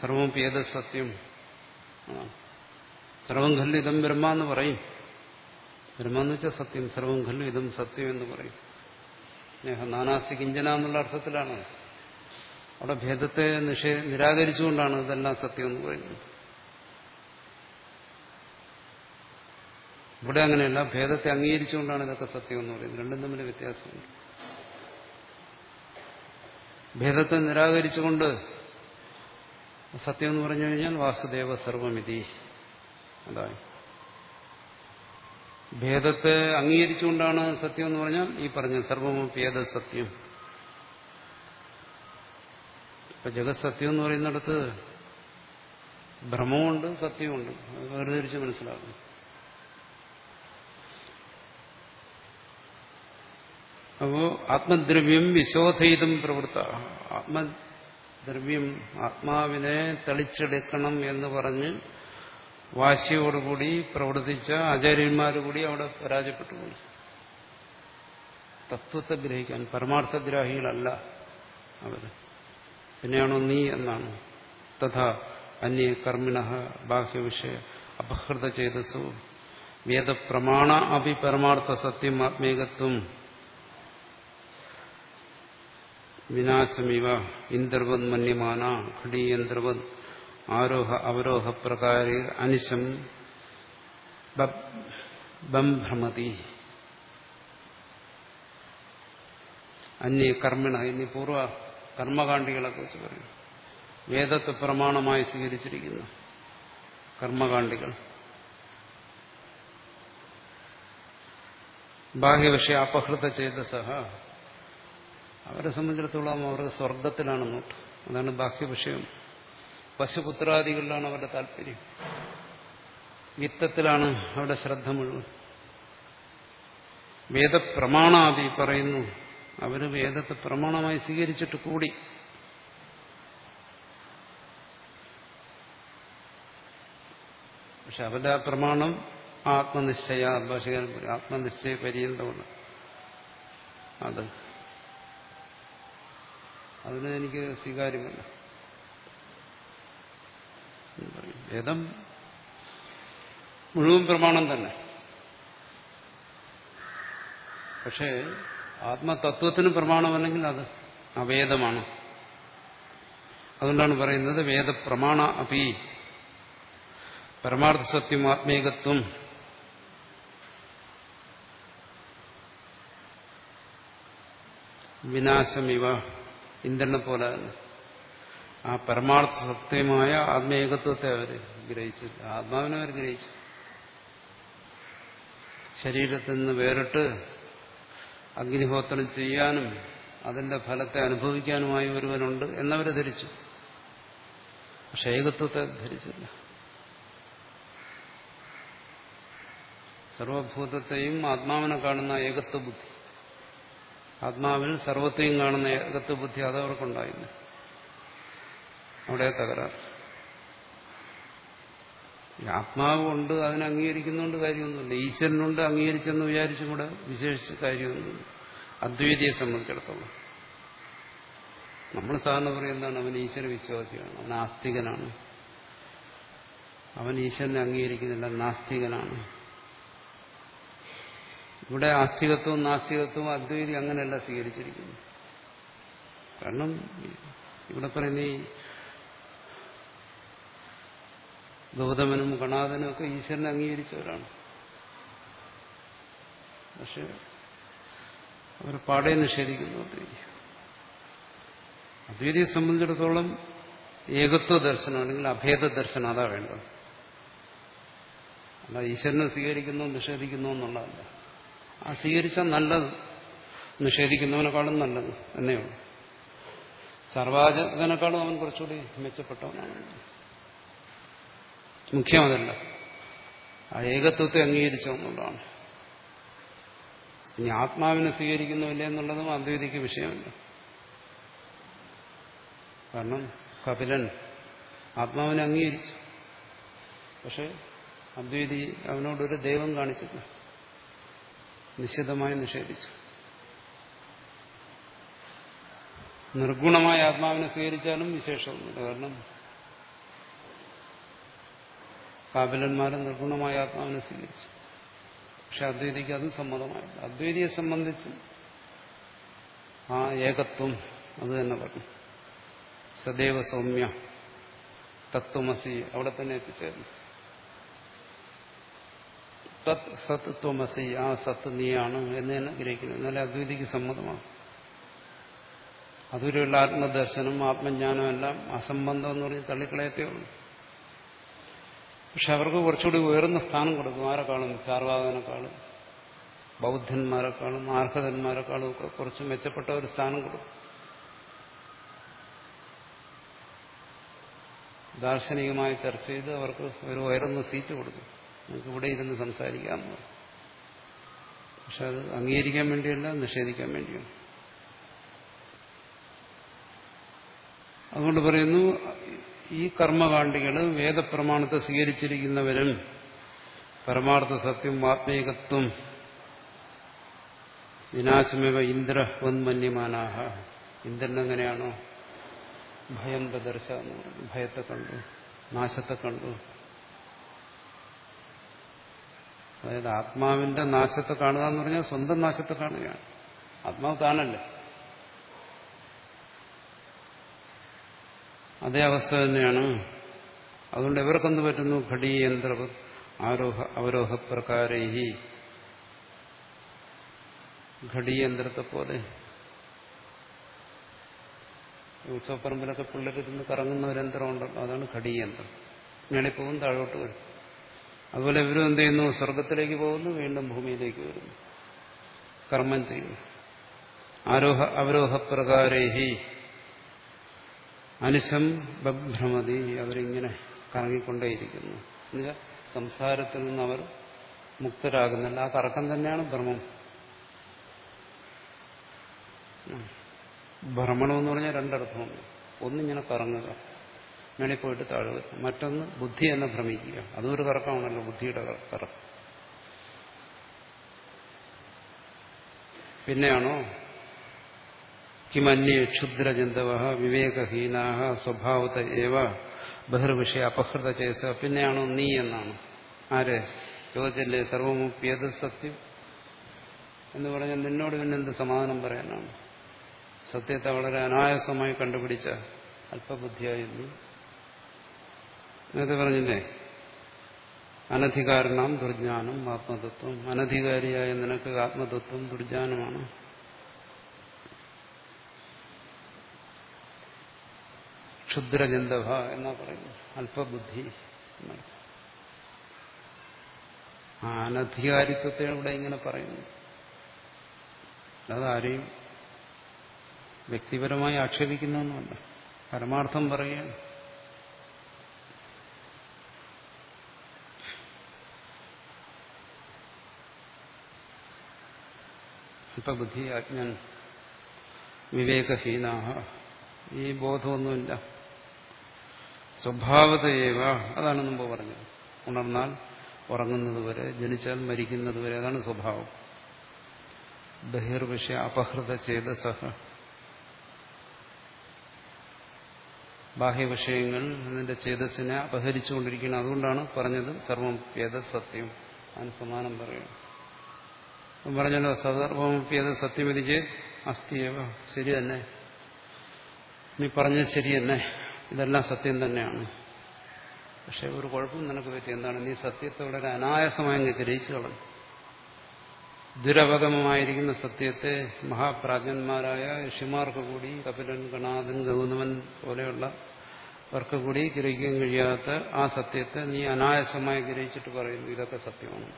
സർവം പേത സത്യം. ആ. സർവം ഖല്ലു ഇതം ബ്രഹ്മ എന്ന് പറയും. ബ്രഹ്മ എന്ന് വെച്ചാൽ സത്യം സർവം ഖല്ലു ഇതം സത്യം എന്ന് പറയും. സ്നേഹ നാനാസ്തി കിഞ്ചന എന്നുള്ള അർത്ഥത്തിലാണ്. അവിടെ ഭേദത്തെ നിഷേ നിരാകരിച്ചുകൊണ്ടാണ് ഇതെല്ലാം സത്യം എന്ന് പറയുന്നത്. ഇവിടെ അങ്ങനെയല്ല ഭേദത്തെ അംഗീകരിച്ചുകൊണ്ടാണ് ഇതൊക്കെ സത്യം എന്ന് പറയുന്നത്. രണ്ടും തമ്മിൽ വ്യത്യാസമുണ്ട്. ഭേദത്തെ നിരാകരിച്ചുകൊണ്ട് സത്യം എന്ന് പറഞ്ഞു കഴിഞ്ഞാൽ വാസുദേവ സർവമിതി. അതായി ഭേദത്തെ അംഗീകരിച്ചുകൊണ്ടാണ് സത്യം എന്ന് പറഞ്ഞാൽ ഈ പറഞ്ഞ സർവമഭേദ സത്യം. ഇപ്പൊ ജഗത് സത്യം എന്ന് പറയുന്നിടത്ത് ഭ്രമമുണ്ട് സത്യമുണ്ട്. വേർതിരിച്ച് മനസ്സിലാക്കണം അപ്പോ ആത്മദ്രവ്യം വിശോധയിതും പ്രവൃത്ത. ആത്മദ്രവ്യം ആത്മാവിനെ തെളിച്ചെടുക്കണം എന്ന് പറഞ്ഞ് വാശിയോടുകൂടി പ്രവർത്തിച്ച ആചാര്യന്മാർ കൂടി അവിടെ പരാജയപ്പെട്ടു പോയി. തത്വത്തെ ഗ്രഹിക്കാൻ പരമാർത്ഥഗ്രാഹികളല്ല അവർ പിന്നെയാണോ നീ എന്നാണ്. തഥാ അന്യ കർമ്മിണ ബാഹ്യവിഷയ അപഹൃത ചേതസ്സു വേദപ്രമാണ അഭി പരമാർത്ഥ സത്യം ആത്മീകത്വം. വിനാശമിവ ഇന്ദ്രവത് മന്യമാന ഘടീയന്ത്രവത് ആരോഹ അവരോഹ പ്രകാര അനിശം ബംഭ്രമതി അന്യ കർമ്മിണ ഇനി പൂർവ കർമ്മകാണ്ഡികളെ കുറിച്ച് പറയും. വേദത്തെ പ്രമാണമായി സ്വീകരിച്ചിരിക്കുന്നു കർമ്മകാണ്ഡികൾ. ബാഹ്യവിഷയ അപഹൃത ചേതസഹ. അവരെ സംബന്ധിച്ചിടത്തോളം അവർക്ക് സ്വർഗത്തിലാണ് നോട്ട്. അതാണ് ബാഹ്യവിഷയം പശുപുത്രാദികളിലാണ് അവരുടെ താല്പര്യം. വിത്തത്തിലാണ് അവരുടെ ശ്രദ്ധ മുഴുവൻ. വേദപ്രമാണാദി പറയുന്നു അവർ വേദത്തെ പ്രമാണമായി സ്വീകരിച്ചിട്ട് കൂടി. പക്ഷെ അവരുടെ പ്രമാണം ആത്മനിശ്ചയ ഭാഷകാരൻ ആത്മനിശ്ചയ പര്യന്തമാണ്. അത്. അതിന് എനിക്ക് സ്വീകാര്യമല്ല. വേദം മുഴുവൻ പ്രമാണം തന്നെ. പക്ഷേ ആത്മതത്വത്തിന് പ്രമാണമല്ലെങ്കിൽ അത് അവേദമാണ്. അതുകൊണ്ടാണ് പറയുന്നത് വേദപ്രമാണ അപി. പരമാർത്ഥ സത്യം ആത്മീകത്വം. വിനാശമിവ ഇന്ദ്രനെ പോലെ തന്നെ ആ പരമാർത്ഥ സത്യമായ ആത്മീകത്വത്തെ അവർ ഗ്രഹിച്ചില്ല. ആത്മാവിനെ അവർ ഗ്രഹിച്ചു. ശരീരത്തിൽ നിന്ന് വേറിട്ട് അഗ്നിഹോത്രം ചെയ്യാനും അതിന്റെ ഫലത്തെ അനുഭവിക്കാനുമായി ഒരുവനുണ്ട് എന്നവർ ധരിച്ചു. പക്ഷെ ഏകത്വത്തെ ധരിച്ചില്ല. സർവഭൂതത്തെയും ആത്മാവിനെ കാണുന്ന ഏകത്വ ബുദ്ധി ആത്മാവിൽ സർവത്തെയും കാണുന്ന ഏകത്വ ബുദ്ധി അതവർക്കുണ്ടായില്ല. അവിടെ തകരാറ്. ആത്മാവ് കൊണ്ട് അതിനെ അംഗീകരിക്കുന്നതുകൊണ്ട് കാര്യമൊന്നുമില്ല. ഈശ്വരനുണ്ട് അംഗീകരിച്ചെന്ന് വിചാരിച്ചും കൂടെ വിശേഷിച്ച് കാര്യമൊന്നുമില്ല. അദ്വൈതിയെ സംബന്ധിച്ചിടത്തോളം. നമ്മൾ സാധാരണ പറയുന്നതാണ് അവൻ ഈശ്വര വിശ്വാസിയാണ്. അവൻ ആസ്തികനാണ്. അവൻ ഈശ്വരനെ അംഗീകരിക്കുന്നില്ല. നാസ്തികനാണ്. ഇവിടെ ആസ്തികത്വവും നാസ്തികത്വവും അദ്വൈതി അങ്ങനെയല്ല സ്വീകരിച്ചിരിക്കുന്നു കാരണം ഇവിടെ പറയുന്ന ഈ ഗൗതമനും ഗണാഥനും ഒക്കെ ഈശ്വരനെ അംഗീകരിച്ചവരാണ്. പക്ഷെ അവർ പാടെ നിഷേധിക്കുന്നു അദ്വൈതി അദ്വൈതിയെ സംബന്ധിച്ചിടത്തോളം ഏകത്വ ദർശനം അല്ലെങ്കിൽ അഭേദ ദർശനം അതാ വേണ്ടത്. അല്ല ഈശ്വരനെ സ്വീകരിക്കുന്നു നിഷേധിക്കുന്നു എന്നുള്ളതല്ല. ആ സ്വീകരിച്ച നല്ലത്. നിഷേധിക്കുന്നവനെക്കാളും നല്ലത് എന്നേ ഉള്ളൂ. സർവാചകനേക്കാളും അവൻ കുറച്ചുകൂടി മെച്ചപ്പെട്ടവനാണ്. മുഖ്യം അതല്ല ആ ഏകത്വത്തെ അംഗീകരിച്ചെന്നുള്ളതാണ് ഇനി ആത്മാവിനെ സ്വീകരിക്കുന്നുമില്ല എന്നുള്ളതും അദ്വൈതിക്ക് വിഷയമല്ല. കാരണം കപിലൻ ആത്മാവിനെ അംഗീകരിച്ചു. പക്ഷെ അദ്വൈതി അവനോടൊരു ദൈവം കാണിച്ചില്ല. നിശ്ചിതമായി നിഷേധിച്ചു. നിർഗുണമായ ആത്മാവിനെ സ്വീകരിച്ചാലും വിശേഷമൊന്നുമില്ല. കാരണം കാപിലന്മാരും നിർഗുണമായ ആത്മാവിനെ സ്വീകരിച്ചു. പക്ഷെ അദ്വൈതിക്ക് അത് സമ്മതമായില്ല. അദ്വൈതിയെ സംബന്ധിച്ച് ആ ഏകത്വം അത് തന്നെ പറഞ്ഞു. സദൈവ സൗമ്യ തത്വമസി അവിടെ തന്നെ എത്തിച്ചേർന്നു. തത് സത്വമസി ആ സത്ത് നീയാണ് എന്ന് തന്നെ ഗ്രഹിക്കുന്നു. എന്നാലേ അദ്വൈതിക്ക് സമ്മതമാണ് അതുവരെയുള്ള ആത്മദർശനം ആത്മജ്ഞാനം എല്ലാം അസംബന്ധം എന്ന് പറഞ്ഞ് തള്ളിക്കളയത്തേ ഉള്ളൂ. പക്ഷെ അവർക്ക് കുറച്ചുകൂടി ഉയർന്ന സ്ഥാനം കൊടുക്കും. ആരെക്കാളും? ചാർവാകനെക്കാളും ബൗദ്ധന്മാരെക്കാളും ആർഹതന്മാരെക്കാളും ഒക്കെ കുറച്ച് മെച്ചപ്പെട്ട ഒരു സ്ഥാനം കൊടുക്കും. ദാർശനികമായി ചർച്ച ചെയ്ത് അവർക്ക് ഒരു ഉയർന്ന സീറ്റ് കൊടുക്കും. നിങ്ങൾക്ക് ഇവിടെ ഇരുന്ന് സംസാരിക്കാമെന്ന് പക്ഷെ അത് അംഗീകരിക്കാൻ വേണ്ടിയല്ല നിഷേധിക്കാൻ വേണ്ടിയാണ്. അതുകൊണ്ട് പറയുന്നു ഈ കർമ്മകാണ്ഡികൾ വേദപ്രമാണത്തെ സ്വീകരിച്ചിരിക്കുന്നവരും പരമാർത്ഥ സത്യം ആത്മീകത്വം വിനാശമേവ ഇന്ദ്ര വന്മന്യമാനാഹ. ഇന്ദ്രൻ എങ്ങനെയാണോ ഭയം ദർശ ഭയത്തെ കണ്ടു നാശത്തെ കണ്ടു. അതായത് ആത്മാവിന്റെ നാശത്തെ കാണുക എന്ന് പറഞ്ഞാൽ സ്വന്തം നാശത്തെ കാണുകയാണ്. ആത്മാവ് താനല്ലേ. അതേ അവസ്ഥ തന്നെയാണ്. അതുകൊണ്ട് ഇവർക്കെന്ത് പറ്റുന്നു? ഘടീയന്ത്ര ആരോഹ അവരോഹ പ്രകാരേഹി. ഘടീയന്ത്രത്തെ പോലെ. ഉത്സവപ്പറമ്പിലൊക്കെ പിള്ളേരിരുന്ന് കറങ്ങുന്ന ഒരു യന്ത്രം ഉണ്ടല്ലോ അതാണ് ഘടീയന്ത്രം. മേളിപ്പോകും താഴോട്ട് വരും. അതുപോലെ ഇവരും എന്ത് ചെയ്യുന്നു? സ്വർഗത്തിലേക്ക് പോകുന്നു വീണ്ടും ഭൂമിയിലേക്ക് വരുന്നു. കർമ്മം ചെയ്യുന്നു. ആരോഹ അവരോഹ പ്രകാരേഹി. അനിശം ബഭ്രമതി അവരിങ്ങനെ കറങ്ങിക്കൊണ്ടേയിരിക്കുന്നു. എന്നുവെച്ചാൽ സംസാരത്തിൽ നിന്ന് അവർ മുക്തരാകുന്നില്ല. ആ കറക്കം തന്നെയാണ് ഭ്രമം. ഭ്രമണം എന്ന് പറഞ്ഞാൽ രണ്ടർത്ഥമുണ്ട്. ഒന്നിങ്ങനെ കറങ്ങുക മേളിൽ പോയിട്ട് താഴെ വരും മറ്റൊന്ന് ബുദ്ധി എന്നെ ഭ്രമിക്കുക. അതും ഒരു കറക്കമാണല്ലോ ബുദ്ധിയുടെ കറക്കം പിന്നെയാണോ? കിമന്യ ക്ഷുദ്രജന്തവ വിവേകഹീനാഹ സ്വഭാവത ഏവ ബഹിർവിഷയ അപഹൃത ചേസ പിന്നെയാണോ നീ എന്നാണ്. ആരെ? ചോദിച്ചല്ലേ സർവമുപ്പിയത് സത്യം? എന്ന് പറഞ്ഞാൽ നിന്നോട് പിന്നെ എന്ത് സമാധാനം പറയാനാണ്? സത്യത്തെ വളരെ അനായാസമായി കണ്ടുപിടിച്ച അല്പബുദ്ധിയായിരുന്നു. നേരത്തെ പറഞ്ഞില്ലേ അനധികാരണം ദുർജ്ഞാനം ആത്മതത്വം. അനധികാരിയായ നിനക്ക് ആത്മതത്വം ദുർജ്ഞാനമാണ്. ക്ഷുദ്രജന്തവ എന്നാ പറയുന്നു. അല്പബുദ്ധി. അനധികാരിത്വത്തെ ഇവിടെ ഇങ്ങനെ പറയുന്നു. അതാരെയും വ്യക്തിപരമായി ആക്ഷേപിക്കുന്നൊന്നുമല്ല. പരമാർത്ഥം പറയുകയാണ്. അല്പബുദ്ധി അജ്ഞൻ വിവേകഹീനാഹ. ഈ ബോധമൊന്നുമില്ല. സ്വഭാവതയേവ. അതാണ് മുമ്പ് പറഞ്ഞത്. ഉണർന്നാൽ ഉറങ്ങുന്നത് വരെ ജനിച്ചാൽ മരിക്കുന്നത് വരെ അതാണ് സ്വഭാവം. ബഹിർവിഷ അപഹൃത ചെയ്ത സഹ ബാഹ്യവിഷയങ്ങൾ നിന്റെ ചേതസ്സിനെ അപഹരിച്ചുകൊണ്ടിരിക്കുന്നത് അതുകൊണ്ടാണ് പറഞ്ഞത് സർവം പേത സത്യം. അതിന് സമാനം പറയുന്നു പറഞ്ഞല്ലോ സർവം സത്യം എനിക്ക് അസ്ഥിയവ. ശരി തന്നെ നീ പറഞ്ഞത് ശരി തന്നെ ഇതെല്ലാം സത്യം തന്നെയാണ്. പക്ഷെ ഒരു കുഴപ്പം നിനക്ക് പറ്റി? എന്താണ്? നീ സത്യത്തെ വളരെ അനായാസമായി അങ്ങ് ഗ്രഹിച്ചു കളഞ്ഞു ദുരവഗമമായിരിക്കുന്ന സത്യത്തെ മഹാപ്രാജ്ഞന്മാരായ ഋഷിമാർക്ക് കൂടി കപിലൻ ഗണാഥൻ ഗൗതമൻ പോലെയുള്ള അവർക്ക് കൂടി ഗ്രഹിക്കാൻ കഴിയാത്ത ആ സത്യത്തെ നീ അനായാസമായി ഗ്രഹിച്ചിട്ട് പറയുന്നു ഇതൊക്കെ സത്യമാണ്.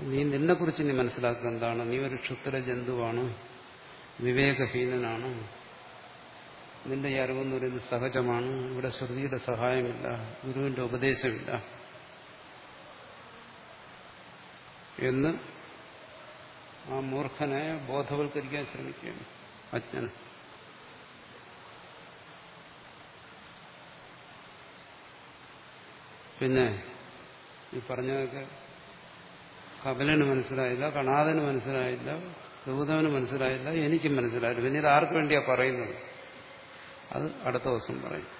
നീ നിന്നെക്കുറിച്ച് നീ മനസ്സിലാക്കുക എന്താണ്? നീ ഒരു ക്ഷുദ്ര ജന്തുവാണ് വിവേകഹീനനാണ്. നിന്റെ ഈ അറിവെന്ന് പറയുന്നത് സഹജമാണ്. ഇവിടെ ശ്രുതിയുടെ സഹായമില്ല ഗുരുവിന്റെ ഉപദേശമില്ല എന്ന് ആ മൂർഖനെ ബോധവൽക്കരിക്കാൻ ശ്രമിക്കുകയാണ് അജ്ഞന് പിന്നെ ഈ പറഞ്ഞതൊക്കെ കപിലന് മനസ്സിലായില്ല കണാദന് മനസ്സിലായില്ല ദൂതവന് മനസ്സിലായില്ല എനിക്കും മനസ്സിലായില്ല. പിന്നെ ഇത് ആർക്ക് വേണ്ടിയാ പറയുന്നത്? അത് അടുത്ത ദിവസം പറയും.